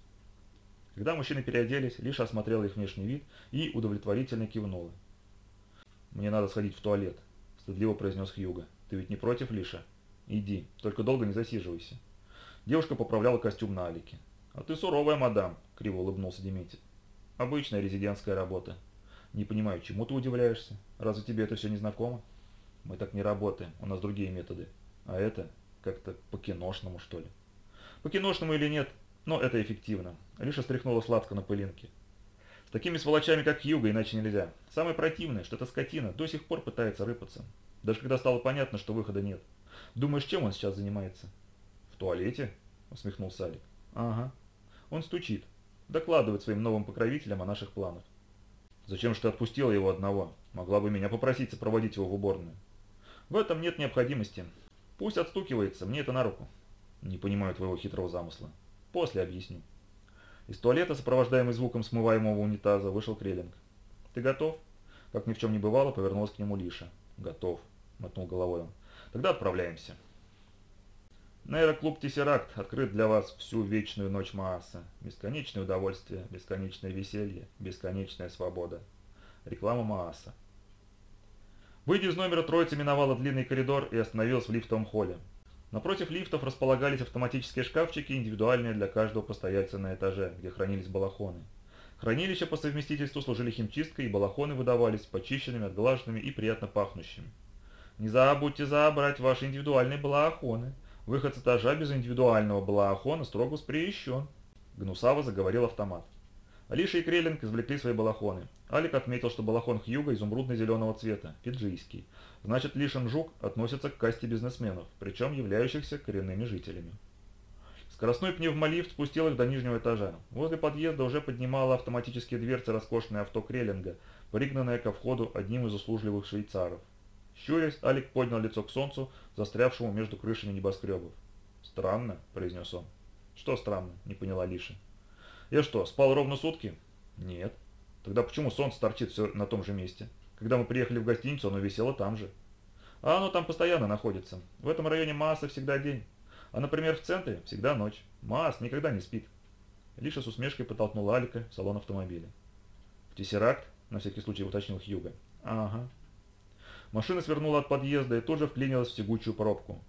Когда мужчины переоделись, Лиша осмотрела их внешний вид и удовлетворительно кивнула. «Мне надо сходить в туалет», – стыдливо произнес Хьюга. «Ты ведь не против, Лиша?» «Иди, только долго не засиживайся». Девушка поправляла костюм на Алике. «А ты суровая, мадам», — криво улыбнулся Дементьев. «Обычная резидентская работа. Не понимаю, чему ты удивляешься? Разве тебе это все не знакомо?» «Мы так не работаем, у нас другие методы. А это как-то по-киношному, что ли?» «По-киношному или нет, но это эффективно». Лиша стряхнула сладко на пылинке. «С такими сволочами, как Юга, иначе нельзя. Самое противное, что эта скотина до сих пор пытается рыпаться. Даже когда стало понятно, что выхода нет. Думаешь, чем он сейчас занимается? В туалете? Усмехнулся Алик. Ага. Он стучит. Докладывает своим новым покровителям о наших планах. Зачем же ты отпустила его одного? Могла бы меня попросить сопроводить его в уборную. В этом нет необходимости. Пусть отстукивается, мне это на руку. Не понимаю твоего хитрого замысла. После объясню. Из туалета, сопровождаемый звуком смываемого унитаза, вышел Крелинг. «Ты готов?» Как ни в чем не бывало, повернулась к нему Лиша. «Готов», — мотнул головой он. «Тогда отправляемся». Нейроклуб «Тессеракт» открыт для вас всю вечную ночь Мааса. Бесконечное удовольствие, бесконечное веселье, бесконечная свобода. Реклама Мааса. Выйдя из номера, троица миновала длинный коридор и остановилась в лифтовом холле. Напротив лифтов располагались автоматические шкафчики, индивидуальные для каждого постояльца на этаже, где хранились балахоны. Хранилища по совместительству служили химчисткой, и балахоны выдавались почищенными, отглаженными и приятно пахнущими. Не забудьте забрать ваши индивидуальные балахоны. Выход с этажа без индивидуального балахона строго воспрещен. Гнусаво заговорил автомат. Алиша и Креллинг извлекли свои балахоны. Алик отметил, что балахон Хьюга изумрудно-зеленого цвета, фиджийский. Значит, Лишин Жук относится к касте бизнесменов, причем являющихся коренными жителями. Скоростной пневмолифт спустил их до нижнего этажа. Возле подъезда уже поднимала автоматические дверцы роскошное авто Креллинга, пригнанное ко входу одним из услужливых швейцаров. Щурясь, Алик поднял лицо к солнцу, застрявшему между крышами небоскребов. «Странно», — произнес он. «Что странно?» — не поняла Лиша. «Я что, спал ровно сутки?» «Нет». «Тогда почему солнце торчит все на том же месте? Когда мы приехали в гостиницу, оно висело там же». «А оно там постоянно находится. В этом районе масса всегда день. А, например, в центре всегда ночь. Масс никогда не спит». Лиша с усмешкой подтолкнула Алика в салон автомобиля. «В Тессеракт?» – на всякий случай уточнил Хьюга. «Ага». Машина свернула от подъезда и тут же вклинилась в тягучую пробку.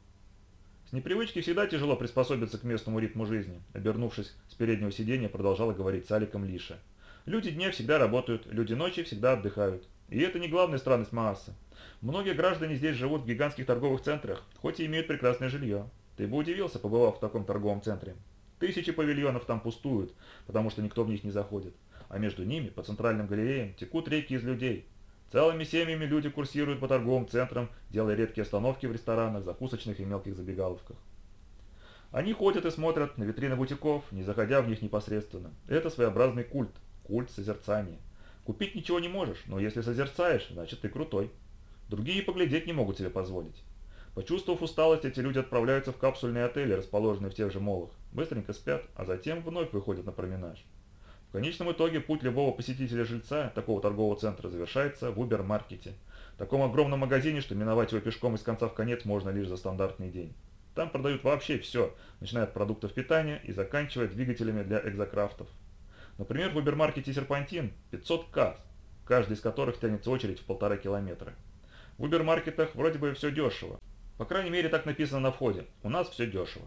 С непривычки всегда тяжело приспособиться к местному ритму жизни. Обернувшись с переднего сиденья, продолжала говорить с Аликом Лиша. Люди дня всегда работают, люди ночи всегда отдыхают. И это не главная странность Мааса. Многие граждане здесь живут в гигантских торговых центрах, хоть и имеют прекрасное жилье. Ты бы удивился, побывав в таком торговом центре. Тысячи павильонов там пустуют, потому что никто в них не заходит. А между ними, по центральным галереям, текут реки из людей, Целыми семьями люди курсируют по торговым центрам, делая редкие остановки в ресторанах, закусочных и мелких забегаловках. Они ходят и смотрят на витрины бутиков, не заходя в них непосредственно. Это своеобразный культ, культ созерцания. Купить ничего не можешь, но если созерцаешь, значит ты крутой. Другие поглядеть не могут себе позволить. Почувствовав усталость, эти люди отправляются в капсульные отели, расположенные в тех же молах. Быстренько спят, а затем вновь выходят на променаж. Конечном итоге путь любого посетителя-жильца такого торгового центра завершается в Убер-маркете, таком огромном магазине, что миновать его пешком из конца в конец можно лишь за стандартный день. Там продают вообще все, начиная от продуктов питания и заканчивая двигателями для экзокрафтов. Например, в Убермаркете «Серпантин» 500 касс, каждый из которых тянется очередь в полтора километра. В Убермаркетах вроде бы все дешево. По крайней мере так написано на входе. У нас все дешево.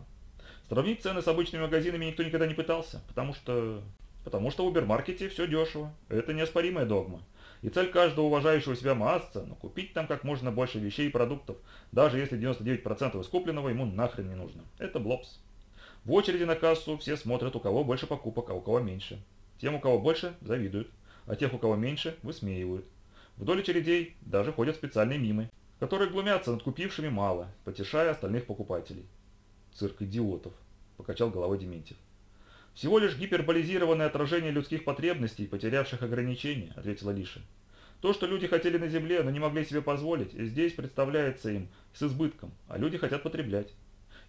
Сравнить цены с обычными магазинами никто никогда не пытался, потому что Потому что в Убермаркете все дешево. Это неоспоримая догма. И цель каждого уважающего себя масса, но купить там как можно больше вещей и продуктов, даже если 99% искупленного ему нахрен не нужно. Это блопс. В очереди на кассу все смотрят, у кого больше покупок, а у кого меньше. Тем, у кого больше, завидуют, а тех, у кого меньше, высмеивают. Вдоль очередей даже ходят специальные мимы, которые глумятся над купившими мало, потешая остальных покупателей. «Цирк идиотов», – покачал головой Дементьев. «Всего лишь гиперболизированное отражение людских потребностей, потерявших ограничения», – ответила Лиша. «То, что люди хотели на Земле, но не могли себе позволить, здесь представляется им с избытком, а люди хотят потреблять.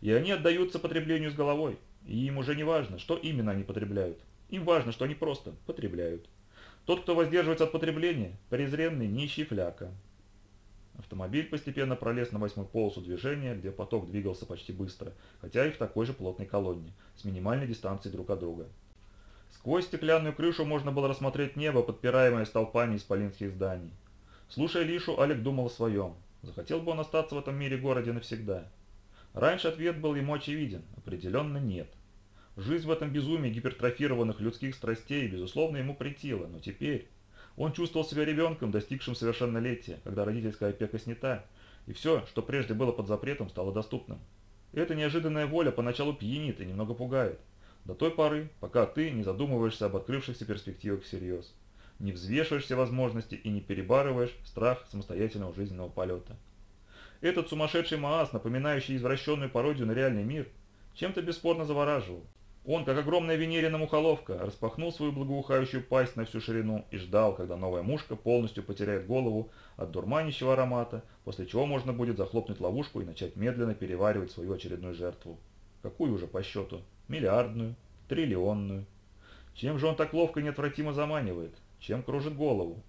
И они отдаются потреблению с головой, и им уже не важно, что именно они потребляют. Им важно, что они просто потребляют. Тот, кто воздерживается от потребления, презренный нищий фляка, Автомобиль постепенно пролез на восьмую полосу движения, где поток двигался почти быстро, хотя и в такой же плотной колонне, с минимальной дистанцией друг от друга. Сквозь стеклянную крышу можно было рассмотреть небо, подпираемое столпами исполинских зданий. Слушая Лишу, Алик думал о своем. Захотел бы он остаться в этом мире-городе навсегда? Раньше ответ был ему очевиден. Определенно нет. Жизнь в этом безумии гипертрофированных людских страстей, безусловно, ему претила, но теперь... Он чувствовал себя ребенком, достигшим совершеннолетия, когда родительская опека снята, и все, что прежде было под запретом, стало доступным. Эта неожиданная воля поначалу пьянит и немного пугает. До той поры, пока ты не задумываешься об открывшихся перспективах всерьез, не взвешиваешь все возможности и не перебарываешь страх самостоятельного жизненного полета. Этот сумасшедший Маас, напоминающий извращенную пародию на реальный мир, чем-то бесспорно завораживал. Он, как огромная венерина мухоловка, распахнул свою благоухающую пасть на всю ширину и ждал, когда новая мушка полностью потеряет голову от дурманящего аромата, после чего можно будет захлопнуть ловушку и начать медленно переваривать свою очередную жертву. Какую уже по счету? Миллиардную? Триллионную? Чем же он так ловко и неотвратимо заманивает? Чем кружит голову?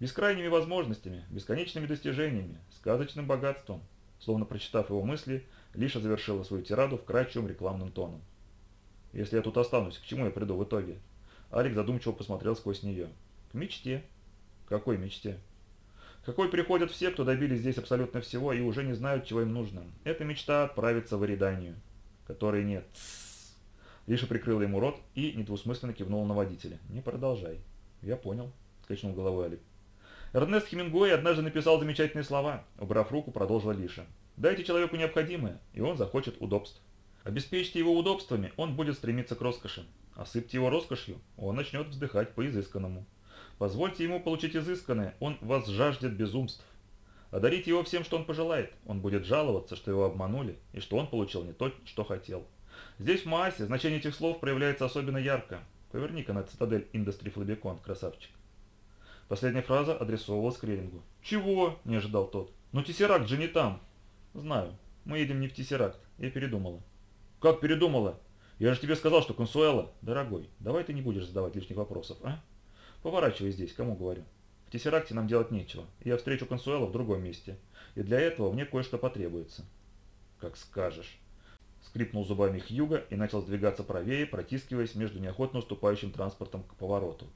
Бескрайними возможностями, бесконечными достижениями, сказочным богатством. Словно прочитав его мысли, Лиша завершила свою тираду вкрадчивым рекламным тоном. «Если я тут останусь, к чему я приду в итоге?» Алик задумчиво посмотрел сквозь нее. «К мечте». «Какой мечте?» «Какой приходят все, кто добились здесь абсолютно всего и уже не знают, чего им нужно. Это мечта отправиться в Ириданию, которой нет». Лиша прикрыла ему рот и недвусмысленно кивнула на водителя. «Не продолжай». «Я понял», — качнул головой Алик. Эрнест Хемингуэй однажды написал замечательные слова. Убрав руку, продолжила Лиша. Дайте человеку необходимое, и он захочет удобств. Обеспечьте его удобствами, он будет стремиться к роскоши. Осыпьте его роскошью, он начнет вздыхать по изысканному. Позвольте ему получить изысканное, он вас жаждет безумств. Одарите его всем, что он пожелает, он будет жаловаться, что его обманули, и что он получил не то, что хотел. Здесь в Маасе значение этих слов проявляется особенно ярко. Поверни-ка на цитадель Industry Flabicon, красавчик. Последняя фраза адресовывалась Крерингу. «Чего?» – не ожидал тот. «Но Тессеракт же не там!» «Знаю. Мы едем не в Тессеракт. Я передумала». «Как передумала? Я же тебе сказал, что Консуэла...» «Дорогой, давай ты не будешь задавать лишних вопросов, а? Поворачивай здесь, кому говорю. В Тессеракте нам делать нечего. Я встречу Консуэла в другом месте. И для этого мне кое-что потребуется». «Как скажешь». Скрипнул зубами Хьюга и начал сдвигаться правее, протискиваясь между неохотно уступающим транспортом к повороту.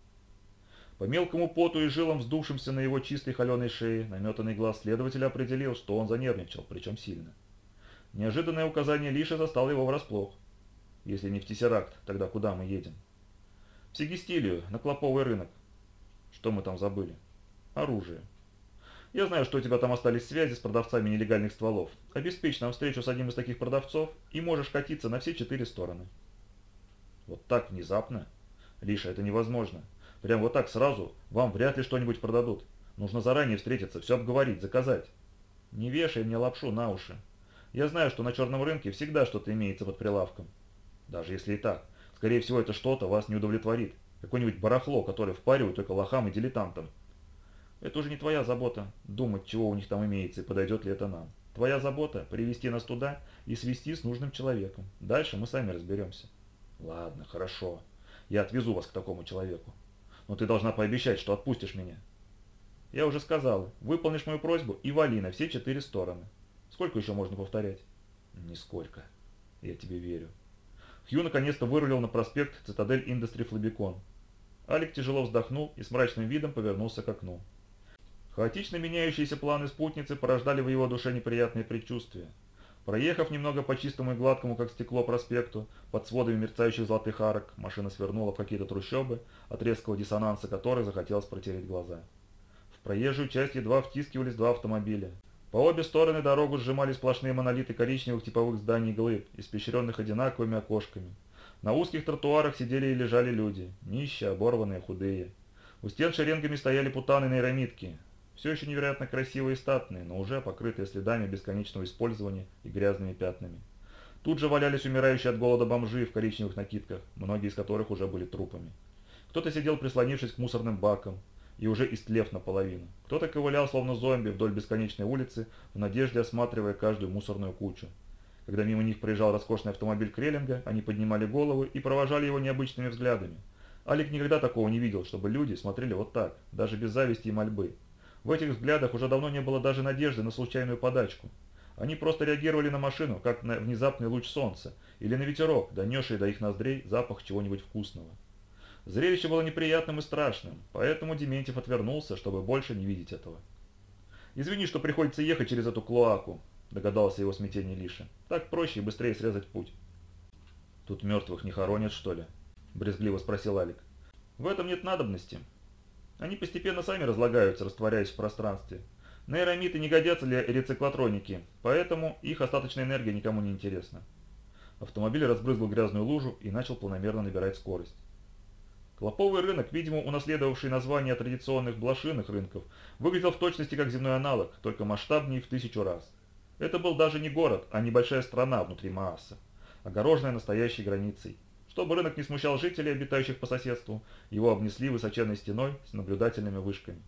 По мелкому поту и жилам, вздувшимся на его чистой холеной шее, наметанный глаз следователя определил, что он занервничал, причем сильно. Неожиданное указание Лиши застало его врасплох. Если не в Тессеракт, тогда куда мы едем? В Сигистилию, на Клоповый рынок. Что мы там забыли? Оружие. Я знаю, что у тебя там остались связи с продавцами нелегальных стволов. Обеспечь нам встречу с одним из таких продавцов, и можешь катиться на все четыре стороны. Вот так внезапно? Лиша, это невозможно. Прям вот так сразу вам вряд ли что-нибудь продадут. Нужно заранее встретиться, все обговорить, заказать. Не вешай мне лапшу на уши. Я знаю, что на черном рынке всегда что-то имеется под прилавком. Даже если и так, скорее всего это что-то вас не удовлетворит. Какое-нибудь барахло, которое впаривают только лохам и дилетантам. Это уже не твоя забота, думать, чего у них там имеется и подойдет ли это нам. Твоя забота – привести нас туда и свести с нужным человеком. Дальше мы сами разберемся. Ладно, хорошо. Я отвезу вас к такому человеку но ты должна пообещать, что отпустишь меня. Я уже сказал, выполнишь мою просьбу и вали на все четыре стороны. Сколько еще можно повторять? Нисколько. Я тебе верю. Хью наконец-то вырулил на проспект Цитадель Индустри Флабикон. Алик тяжело вздохнул и с мрачным видом повернулся к окну. Хаотично меняющиеся планы спутницы порождали в его душе неприятные предчувствия. Проехав немного по чистому и гладкому, как стекло, проспекту, под сводами мерцающих золотых арок, машина свернула в какие-то трущобы, от резкого диссонанса которых захотелось протереть глаза. В проезжую часть едва втискивались два автомобиля. По обе стороны дорогу сжимали сплошные монолиты коричневых типовых зданий глыб, испещренных одинаковыми окошками. На узких тротуарах сидели и лежали люди, нищие, оборванные, худые. У стен шеренгами стояли путаны нейромитки, все еще невероятно красивые и статные, но уже покрытые следами бесконечного использования и грязными пятнами. Тут же валялись умирающие от голода бомжи в коричневых накидках, многие из которых уже были трупами. Кто-то сидел прислонившись к мусорным бакам и уже истлев наполовину. Кто-то ковылял словно зомби вдоль бесконечной улицы в надежде осматривая каждую мусорную кучу. Когда мимо них проезжал роскошный автомобиль Креллинга, они поднимали головы и провожали его необычными взглядами. Алик никогда такого не видел, чтобы люди смотрели вот так, даже без зависти и мольбы. В этих взглядах уже давно не было даже надежды на случайную подачку. Они просто реагировали на машину, как на внезапный луч солнца, или на ветерок, донесший до их ноздрей запах чего-нибудь вкусного. Зрелище было неприятным и страшным, поэтому Дементьев отвернулся, чтобы больше не видеть этого. «Извини, что приходится ехать через эту клоаку», – догадался его смятение Лиша. «Так проще и быстрее срезать путь». «Тут мертвых не хоронят, что ли?» – брезгливо спросил Алик. «В этом нет надобности. Они постепенно сами разлагаются, растворяясь в пространстве. Нейромиты не годятся для рециклотроники, поэтому их остаточная энергия никому не интересна. Автомобиль разбрызгал грязную лужу и начал планомерно набирать скорость. Клоповый рынок, видимо унаследовавший название традиционных блошиных рынков, выглядел в точности как земной аналог, только масштабнее в тысячу раз. Это был даже не город, а небольшая страна внутри Мааса, огороженная настоящей границей. Чтобы рынок не смущал жителей, обитающих по соседству, его обнесли высоченной стеной с наблюдательными вышками.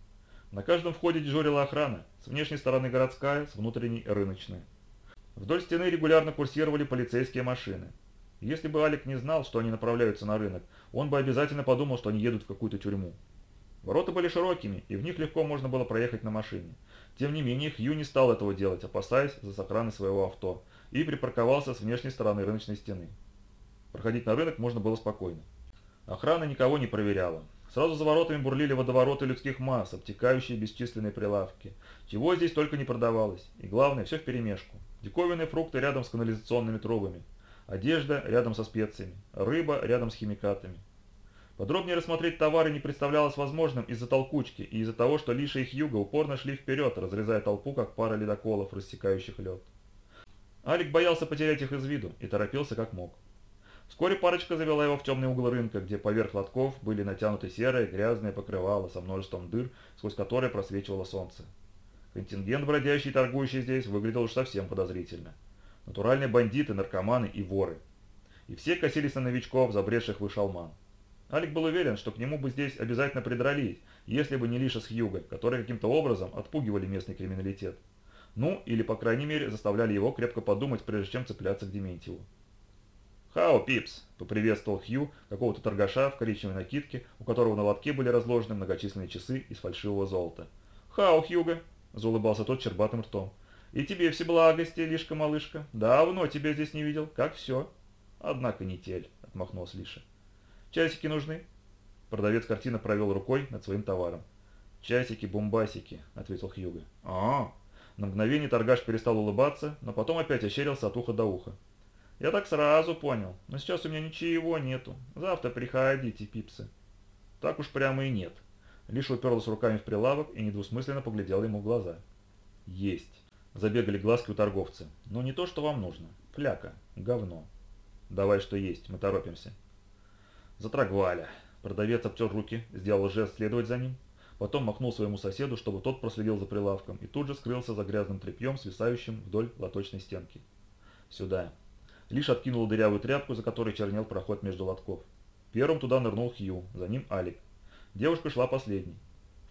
На каждом входе дежурила охрана, с внешней стороны городская, с внутренней рыночная. Вдоль стены регулярно курсировали полицейские машины. Если бы Алик не знал, что они направляются на рынок, он бы обязательно подумал, что они едут в какую-то тюрьму. Ворота были широкими, и в них легко можно было проехать на машине. Тем не менее, Хью не стал этого делать, опасаясь за сохраны своего авто, и припарковался с внешней стороны рыночной стены. Проходить на рынок можно было спокойно. Охрана никого не проверяла. Сразу за воротами бурлили водовороты людских масс, обтекающие бесчисленные прилавки. Чего здесь только не продавалось. И главное, все вперемешку. Диковинные фрукты рядом с канализационными трубами. Одежда рядом со специями. Рыба рядом с химикатами. Подробнее рассмотреть товары не представлялось возможным из-за толкучки и из-за того, что Лиша и Хьюго упорно шли вперед, разрезая толпу, как пара ледоколов, рассекающих лед. Алик боялся потерять их из виду и торопился как мог. Вскоре парочка завела его в темный угол рынка, где поверх лотков были натянуты серые, грязные покрывала со множеством дыр, сквозь которые просвечивало солнце. Контингент, бродящий и торгующий здесь, выглядел уж совсем подозрительно. Натуральные бандиты, наркоманы и воры. И все косились на новичков, забредших в Ишалман. Алик был уверен, что к нему бы здесь обязательно придрались, если бы не Лиша с Хьюго, которые каким-то образом отпугивали местный криминалитет. Ну, или по крайней мере заставляли его крепко подумать, прежде чем цепляться к Дементьеву. «Хау, Пипс!» – поприветствовал Хью какого-то торгаша в коричневой накидке, у которого на лотке были разложены многочисленные часы из фальшивого золота. «Хау, Хьюго!» – заулыбался тот чербатым ртом. «И тебе все благости, Лишка-малышка. Давно тебя здесь не видел. Как все?» «Однако не тель», – отмахнулся Лиша. «Часики нужны?» Продавец картины провел рукой над своим товаром. «Часики-бомбасики», – ответил Хьюго. а На мгновение торгаш перестал улыбаться, но потом опять ощерился от уха до уха. Я так сразу понял, но сейчас у меня ничего нету. Завтра приходите, пипсы. Так уж прямо и нет. Лишь уперлась руками в прилавок и недвусмысленно поглядел ему в глаза. Есть. Забегали глазки у торговца. Но не то, что вам нужно. Фляка. Говно. Давай, что есть, мы торопимся. Затрагваля. Продавец обтер руки, сделал жест следовать за ним. Потом махнул своему соседу, чтобы тот проследил за прилавком, и тут же скрылся за грязным тряпьем, свисающим вдоль лоточной стенки. «Сюда», Лишь откинул дырявую тряпку, за которой чернел проход между лотков. Первым туда нырнул Хью, за ним Алик. Девушка шла последней.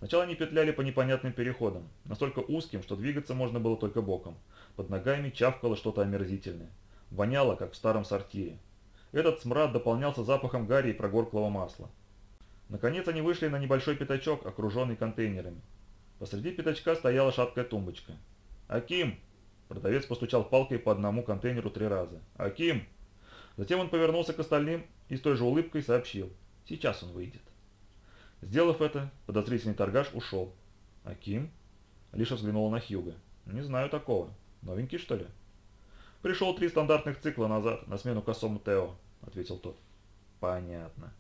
Сначала они петляли по непонятным переходам, настолько узким, что двигаться можно было только боком. Под ногами чавкало что-то омерзительное. Воняло, как в старом сортире. Этот смрад дополнялся запахом гари и прогорклого масла. Наконец они вышли на небольшой пятачок, окруженный контейнерами. Посреди пятачка стояла шаткая тумбочка. «Аким!» Продавец постучал палкой по одному контейнеру три раза. «Аким!» Затем он повернулся к остальным и с той же улыбкой сообщил. «Сейчас он выйдет». Сделав это, подозрительный торгаш ушел. «Аким?» Лиша взглянула на Хьюга. «Не знаю такого. Новенький, что ли?» «Пришел три стандартных цикла назад, на смену косому Тео», — ответил тот. «Понятно».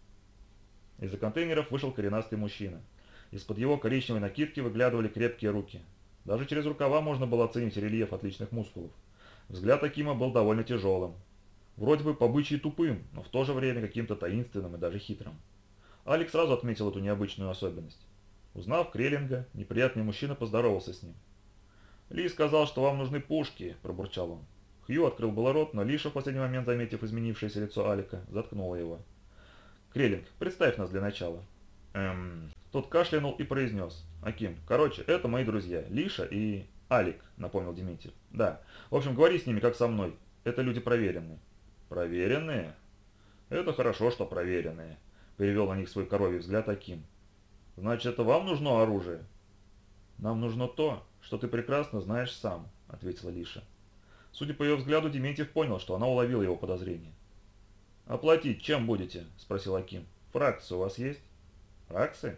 Из-за контейнеров вышел коренастый мужчина. Из-под его коричневой накидки выглядывали крепкие руки. Даже через рукава можно было оценить рельеф отличных мускулов. Взгляд Акима был довольно тяжелым. Вроде бы побычий тупым, но в то же время каким-то таинственным и даже хитрым. Алекс сразу отметил эту необычную особенность. Узнав Креллинга, неприятный мужчина поздоровался с ним. «Ли сказал, что вам нужны пушки», – пробурчал он. Хью открыл было рот, но Лиша, в последний момент заметив изменившееся лицо Алика, заткнула его. «Креллинг, представь нас для начала». «Эм...» Тот кашлянул и произнес. Аким, короче, это мои друзья, Лиша и Алик, напомнил Дементьев. Да, в общем, говори с ними, как со мной. Это люди проверенные. Проверенные? Это хорошо, что проверенные, перевел на них свой коровий взгляд Аким. Значит, это вам нужно оружие? Нам нужно то, что ты прекрасно знаешь сам, ответила Лиша. Судя по ее взгляду, Дементьев понял, что она уловила его подозрение. «Оплатить чем будете?» – спросил Аким. «Фраксы у вас есть?» «Фраксы?»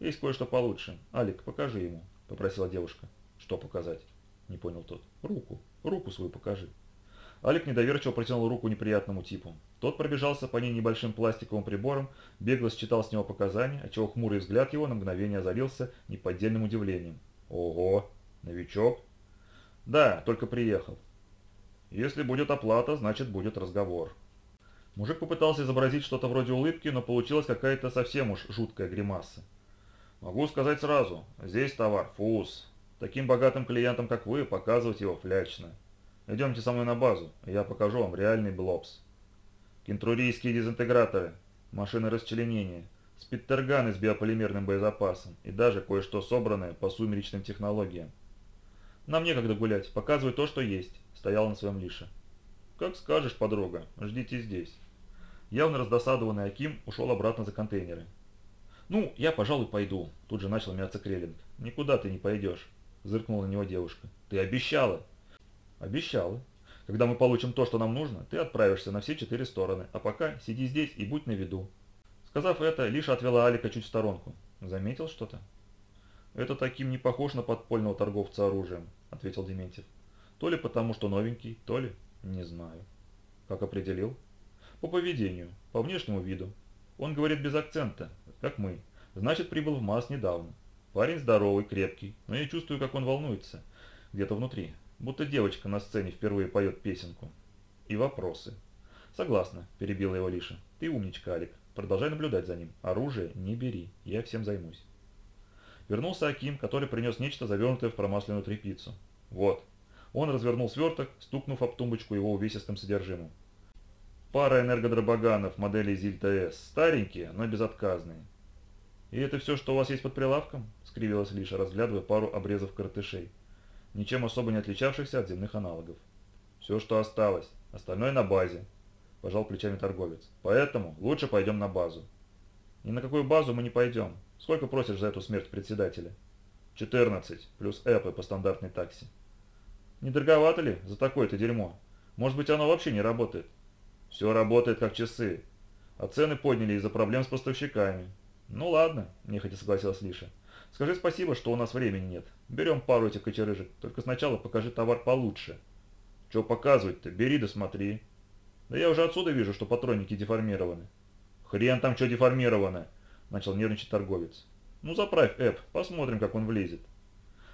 Есть кое-что получше. Алик, покажи ему», – попросила девушка. «Что показать?» – не понял тот. «Руку. Руку свою покажи». Алик недоверчиво протянул руку неприятному типу. Тот пробежался по ней небольшим пластиковым прибором, бегло считал с него показания, отчего хмурый взгляд его на мгновение озарился неподдельным удивлением. «Ого! Новичок?» «Да, только приехал». «Если будет оплата, значит будет разговор». Мужик попытался изобразить что-то вроде улыбки, но получилась какая-то совсем уж жуткая гримаса. Могу сказать сразу, здесь товар фуз. Таким богатым клиентам, как вы, показывать его флячно. Идемте со мной на базу, я покажу вам реальный блобс. Кентрурийские дезинтеграторы, машины расчленения, спиттерганы с биополимерным боезапасом и даже кое-что собранное по сумеречным технологиям. Нам некогда гулять, показывай то, что есть, стоял на своем лише. Как скажешь, подруга, ждите здесь. Явно раздосадованный Аким ушел обратно за контейнеры. «Ну, я, пожалуй, пойду», – тут же начал мяться Крелинг. «Никуда ты не пойдешь», – зыркнула на него девушка. «Ты обещала!» «Обещала. Когда мы получим то, что нам нужно, ты отправишься на все четыре стороны, а пока сиди здесь и будь на виду». Сказав это, Лиша отвела Алика чуть в сторонку. «Заметил что-то?» «Это таким не похож на подпольного торговца оружием», – ответил Дементьев. «То ли потому, что новенький, то ли...» «Не знаю». «Как определил?» «По поведению, по внешнему виду. Он говорит без акцента, как мы. Значит, прибыл в МАС недавно. Парень здоровый, крепкий, но я чувствую, как он волнуется. Где-то внутри. Будто девочка на сцене впервые поет песенку. И вопросы. Согласна, перебила его Лиша. Ты умничка, Алик. Продолжай наблюдать за ним. Оружие не бери, я всем займусь. Вернулся Аким, который принес нечто завернутое в промасленную тряпицу. Вот. Он развернул сверток, стукнув об тумбочку его увесистым содержимым. Пара энергодробоганов модели ЗИЛ-ТС. Старенькие, но безотказные. «И это все, что у вас есть под прилавком?» – скривилась Лиша, разглядывая пару обрезов коротышей, ничем особо не отличавшихся от земных аналогов. «Все, что осталось. Остальное на базе», – пожал плечами торговец. «Поэтому лучше пойдем на базу». «Ни на какую базу мы не пойдем. Сколько просишь за эту смерть председателя?» «14, плюс эпы по стандартной такси». «Не дороговато ли за такое-то дерьмо? Может быть, оно вообще не работает?» Все работает как часы. А цены подняли из-за проблем с поставщиками. Ну ладно, нехотя согласилась Лиша. Скажи спасибо, что у нас времени нет. Берем пару этих кочерыжек, только сначала покажи товар получше. Че показывать-то? Бери да смотри. Да я уже отсюда вижу, что патронники деформированы. Хрен там что деформировано, начал нервничать торговец. Ну заправь эп, посмотрим, как он влезет.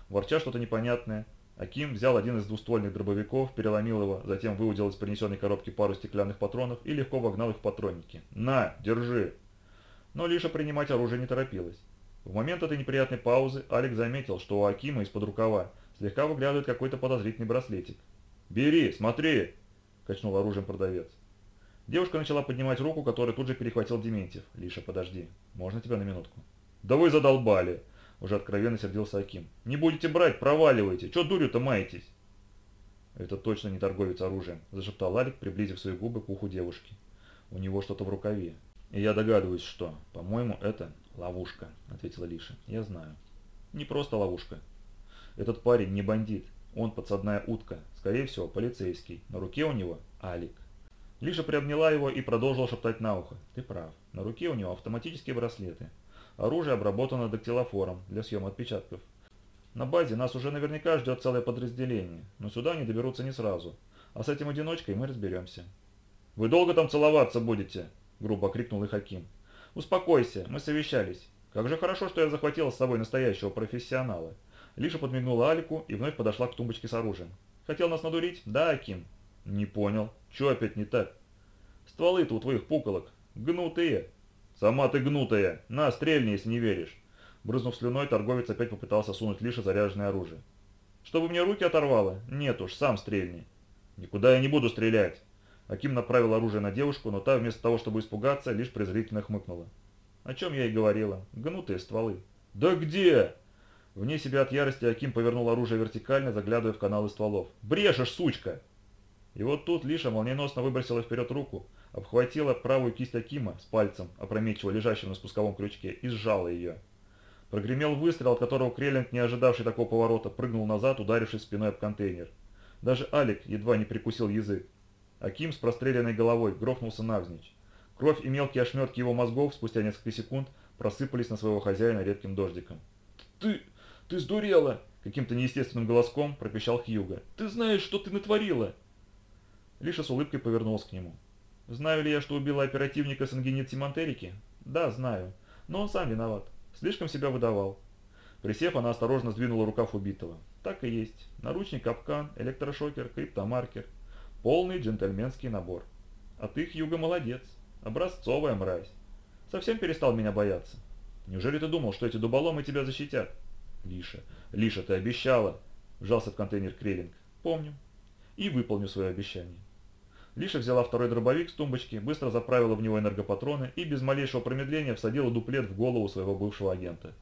Ворча что-то непонятное, Аким взял один из двуствольных дробовиков, переломил его, затем выудил из принесенной коробки пару стеклянных патронов и легко вогнал их в патронники. «На, держи!» Но Лиша принимать оружие не торопилась. В момент этой неприятной паузы Алекс заметил, что у Акима из-под рукава слегка выглядывает какой-то подозрительный браслетик. «Бери, смотри!» – качнул оружием продавец. Девушка начала поднимать руку, которую тут же перехватил Дементьев. «Лиша, подожди. Можно тебя на минутку?» «Да вы задолбали!» Уже откровенно сердился Аким. «Не будете брать, проваливайте. Че дурью-то маетесь?» «Это точно не торговец оружием», – зашептал Алик, приблизив свои губы к уху девушки. «У него что-то в рукаве. И я догадываюсь, что. По-моему, это ловушка», – ответила Лиша. «Я знаю». «Не просто ловушка. Этот парень не бандит. Он подсадная утка. Скорее всего, полицейский. На руке у него Алик». Лиша приобняла его и продолжила шептать на ухо. «Ты прав. На руке у него автоматические браслеты. Оружие обработано дактилофором для съема отпечатков. На базе нас уже наверняка ждет целое подразделение, но сюда они доберутся не сразу. А с этим одиночкой мы разберемся. «Вы долго там целоваться будете?» – грубо крикнул их Аким. «Успокойся, мы совещались. Как же хорошо, что я захватила с собой настоящего профессионала». Лиша подмигнула Алику и вновь подошла к тумбочке с оружием. «Хотел нас надурить?» «Да, Аким». «Не понял. Чё опять не так?» «Стволы-то у твоих пуколок. Гнутые. «Сама ты гнутая! На, стрельни, если не веришь!» Брызнув слюной, торговец опять попытался сунуть лишь заряженное оружие. «Чтобы мне руки оторвало? Нет уж, сам стрельни!» «Никуда я не буду стрелять!» Аким направил оружие на девушку, но та, вместо того, чтобы испугаться, лишь презрительно хмыкнула. «О чем я и говорила. Гнутые стволы». «Да где?» Вне себя от ярости Аким повернул оружие вертикально, заглядывая в каналы стволов. «Брешешь, сучка!» И вот тут Лиша молниеносно выбросила вперед руку, обхватила правую кисть Акима с пальцем, опрометчиво лежащим на спусковом крючке, и сжала ее. Прогремел выстрел, от которого Креллинг, не ожидавший такого поворота, прыгнул назад, ударившись спиной об контейнер. Даже Алик едва не прикусил язык. Аким с простреленной головой грохнулся навзничь. Кровь и мелкие ошметки его мозгов спустя несколько секунд просыпались на своего хозяина редким дождиком. «Ты... ты сдурела!» – каким-то неестественным голоском пропищал Хьюга. «Ты знаешь, что ты натворила!» Лиша с улыбкой повернулся к нему. Знаю ли я, что убила оперативника Сангенит Симонтерики? Да, знаю. Но он сам виноват. Слишком себя выдавал. Присев, она осторожно сдвинула рукав убитого. Так и есть. Наручник, капкан, электрошокер, криптомаркер. Полный джентльменский набор. А ты, Хьюго, молодец. Образцовая мразь. Совсем перестал меня бояться. Неужели ты думал, что эти дуболомы тебя защитят? Лиша, Лиша, ты обещала. Вжался в контейнер Крелинг. Помню. И выполню свое обещание. Лиша взяла второй дробовик с тумбочки, быстро заправила в него энергопатроны и без малейшего промедления всадила дуплет в голову своего бывшего агента.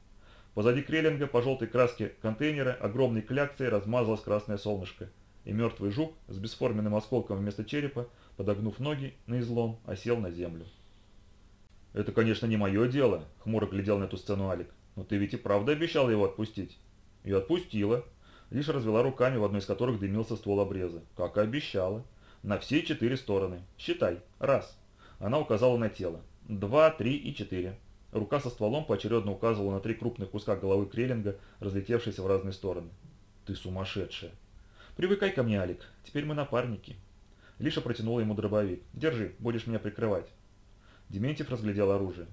Позади Креллинга по желтой краске контейнера огромной кляксой размазалось красное солнышко, и мертвый жук с бесформенным осколком вместо черепа, подогнув ноги на излом, осел на землю. «Это, конечно, не мое дело», — хмуро глядел на эту сцену Алик. «Но ты ведь и правда обещал его отпустить». «И отпустила», лишь развела руками, в одной из которых дымился ствол обреза. Как и обещала. На все четыре стороны. Считай. Раз. Она указала на тело. Два, три и четыре. Рука со стволом поочередно указывала на три крупных куска головы Креллинга, разлетевшиеся в разные стороны. Ты сумасшедшая. Привыкай ко мне, Алик. Теперь мы напарники. Лиша протянула ему дробовик. Держи, будешь меня прикрывать. Дементьев разглядел оружие.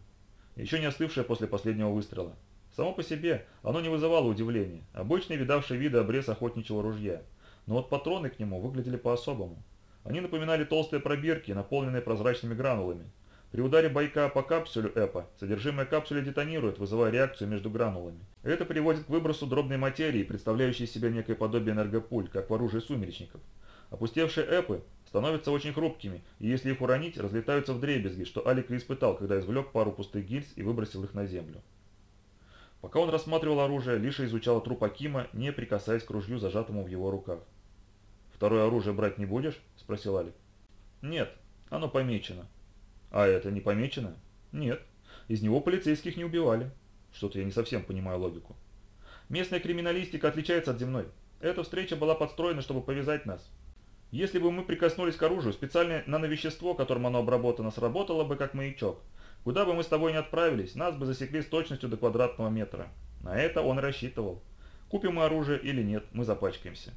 Еще не остывшее после последнего выстрела. Само по себе оно не вызывало удивления. Обычный видавший виды обрез охотничьего ружья. Но вот патроны к нему выглядели по-особому. Они напоминали толстые пробирки, наполненные прозрачными гранулами. При ударе бойка по капсулю ЭПА содержимое капсули детонирует, вызывая реакцию между гранулами. Это приводит к выбросу дробной материи, представляющей себя некое подобие энергопуль, как в оружии сумеречников. Опустевшие ЭПы становятся очень хрупкими, и если их уронить, разлетаются в дребезги, что Алик испытал, когда извлек пару пустых гильз и выбросил их на землю. Пока он рассматривал оружие, Лиша изучала труп Акима, не прикасаясь к ружью, зажатому в его руках. «Второе оружие брать не будешь?» – спросил Алик. «Нет, оно помечено». «А это не помечено?» «Нет, из него полицейских не убивали». Что-то я не совсем понимаю логику. Местная криминалистика отличается от земной. Эта встреча была подстроена, чтобы повязать нас. Если бы мы прикоснулись к оружию, специальное нановещество, которым оно обработано, сработало бы как маячок. Куда бы мы с тобой ни отправились, нас бы засекли с точностью до квадратного метра. На это он рассчитывал. Купим мы оружие или нет, мы запачкаемся.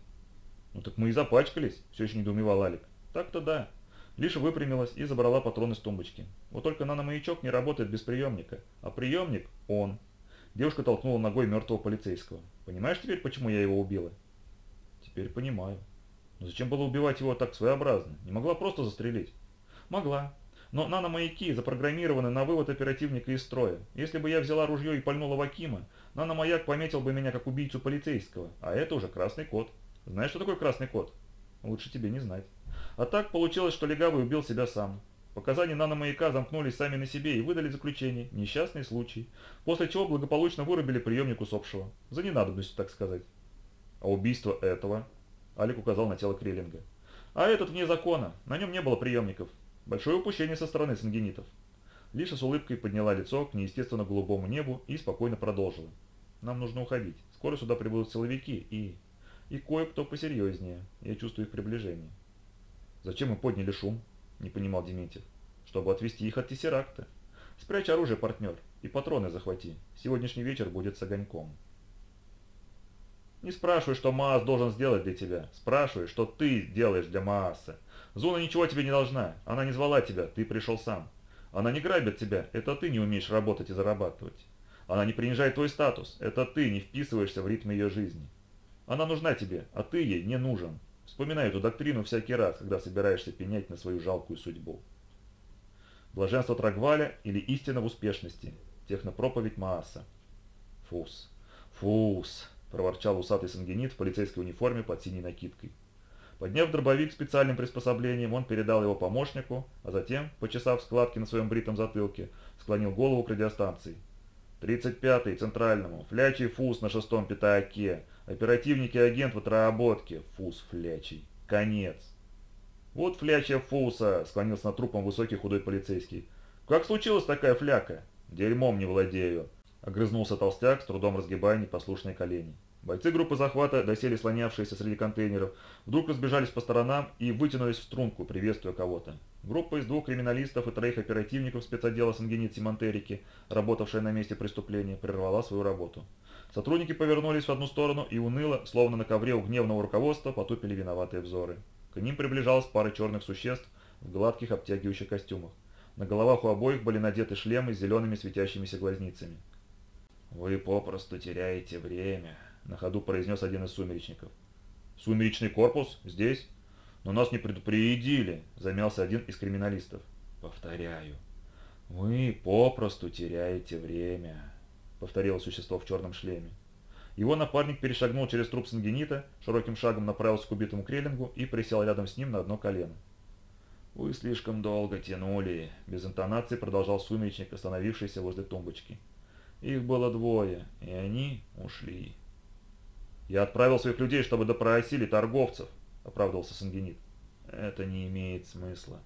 Ну так мы и запачкались, все еще недоумевал Алик. Так-то да. Лиша выпрямилась и забрала патроны с тумбочки. Вот только наномаячок не работает без приемника, а приемник – он. Девушка толкнула ногой мертвого полицейского. Понимаешь теперь, почему я его убила? Теперь понимаю. Но зачем было убивать его так своеобразно? Не могла просто застрелить? Могла. Но наномаяки запрограммированы на вывод оперативника из строя. Если бы я взяла ружье и пальнула Вакима, наномаяк пометил бы меня как убийцу полицейского, а это уже красный код. Знаешь, что такое красный код? Лучше тебе не знать. А так получилось, что легавый убил себя сам. Показания наномаяка замкнулись сами на себе и выдали заключение «несчастный случай», после чего благополучно вырубили приемник усопшего. За ненадобностью, так сказать. А убийство этого? Алик указал на тело Креллинга. А этот вне закона, на нем не было приемников. Большое упущение со стороны сангенитов. Лиша с улыбкой подняла лицо к неестественно голубому небу и спокойно продолжила. Нам нужно уходить. Скоро сюда прибудут силовики и... И кое-кто посерьезнее. Я чувствую их приближение. Зачем мы подняли шум? Не понимал Дементьев. Чтобы отвести их от Тессеракта. Спрячь оружие, партнер, и патроны захвати. Сегодняшний вечер будет с огоньком. Не спрашивай, что Маас должен сделать для тебя. Спрашивай, что ты делаешь для Мааса. Зона ничего тебе не должна. Она не звала тебя, ты пришел сам. Она не грабит тебя, это ты не умеешь работать и зарабатывать. Она не принижает твой статус, это ты не вписываешься в ритм ее жизни. Она нужна тебе, а ты ей не нужен. Вспоминай эту доктрину всякий раз, когда собираешься пенять на свою жалкую судьбу. Блаженство Трагваля или истина в успешности. Технопроповедь Мааса. Фус. Фус, проворчал усатый сангенит в полицейской униформе под синей накидкой. Подняв дробовик специальным приспособлением, он передал его помощнику, а затем, почесав складки на своем бритом затылке, склонил голову к радиостанции. «35-й, центральному, флячий фус на шестом пятаке, оперативник и агент в отработке, фус флячий, конец». «Вот флячья фуса», — склонился над трупом высокий худой полицейский. «Как случилась такая фляка?» «Дерьмом не владею», — огрызнулся толстяк, с трудом разгибая непослушные колени. Бойцы группы захвата, доселе слонявшиеся среди контейнеров, вдруг разбежались по сторонам и вытянулись в струнку, приветствуя кого-то. Группа из двух криминалистов и троих оперативников спецотдела Сангенит Симонтерики, работавшая на месте преступления, прервала свою работу. Сотрудники повернулись в одну сторону и уныло, словно на ковре у гневного руководства, потупили виноватые взоры. К ним приближалась пара черных существ в гладких обтягивающих костюмах. На головах у обоих были надеты шлемы с зелеными светящимися глазницами. «Вы попросту теряете время», на ходу произнес один из сумеречников. «Сумеречный корпус? Здесь?» «Но нас не предупредили», – замялся один из криминалистов. «Повторяю, вы попросту теряете время», – повторило существо в черном шлеме. Его напарник перешагнул через труп сангенита, широким шагом направился к убитому крелингу и присел рядом с ним на одно колено. «Вы слишком долго тянули», – без интонации продолжал сумеречник, остановившийся возле тумбочки. Их было двое, и они ушли. «Я отправил своих людей, чтобы допросили торговцев», — оправдывался Сангенит. «Это не имеет смысла.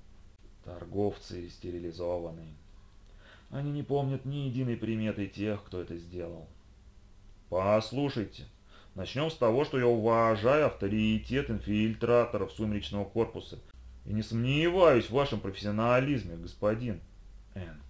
Торговцы стерилизованы. Они не помнят ни единой приметы тех, кто это сделал». «Послушайте, начнем с того, что я уважаю авторитет инфильтраторов сумеречного корпуса и не сомневаюсь в вашем профессионализме, господин Энг.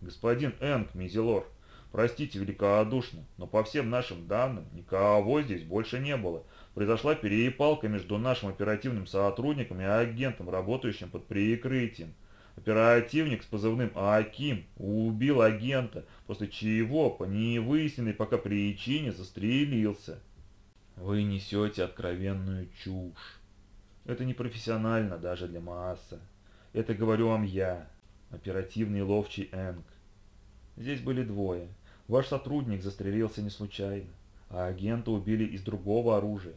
Господин Энг, Мизелор, Простите великодушно, но по всем нашим данным никого здесь больше не было. Произошла перепалка между нашим оперативным сотрудником и агентом, работающим под прикрытием. Оперативник с позывным Аким убил агента, после чего по невыясненной пока причине застрелился. Вы несете откровенную чушь. Это непрофессионально даже для масса. Это говорю вам я, оперативный ловчий Энг. Здесь были двое. Ваш сотрудник застрелился не случайно, а агента убили из другого оружия.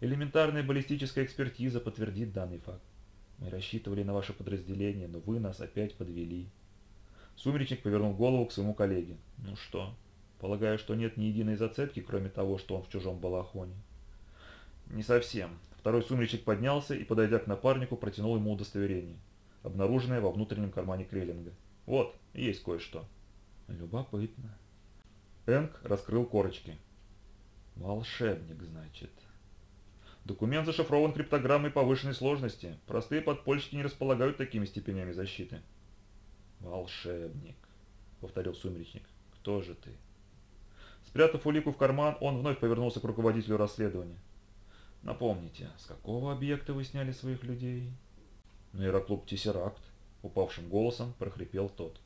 Элементарная баллистическая экспертиза подтвердит данный факт. Мы рассчитывали на ваше подразделение, но вы нас опять подвели. Сумеречник повернул голову к своему коллеге. Ну что, полагаю, что нет ни единой зацепки, кроме того, что он в чужом балахоне? Не совсем. Второй сумеречник поднялся и, подойдя к напарнику, протянул ему удостоверение, обнаруженное во внутреннем кармане Креллинга. Вот, есть кое-что. Любопытно. Энг раскрыл корочки. Волшебник, значит. Документ зашифрован криптограммой повышенной сложности. Простые подпольщики не располагают такими степенями защиты. Волшебник, повторил сумеречник. Кто же ты? Спрятав улику в карман, он вновь повернулся к руководителю расследования. Напомните, с какого объекта вы сняли своих людей? Нейроклуб Тессеракт, упавшим голосом прохрипел тот.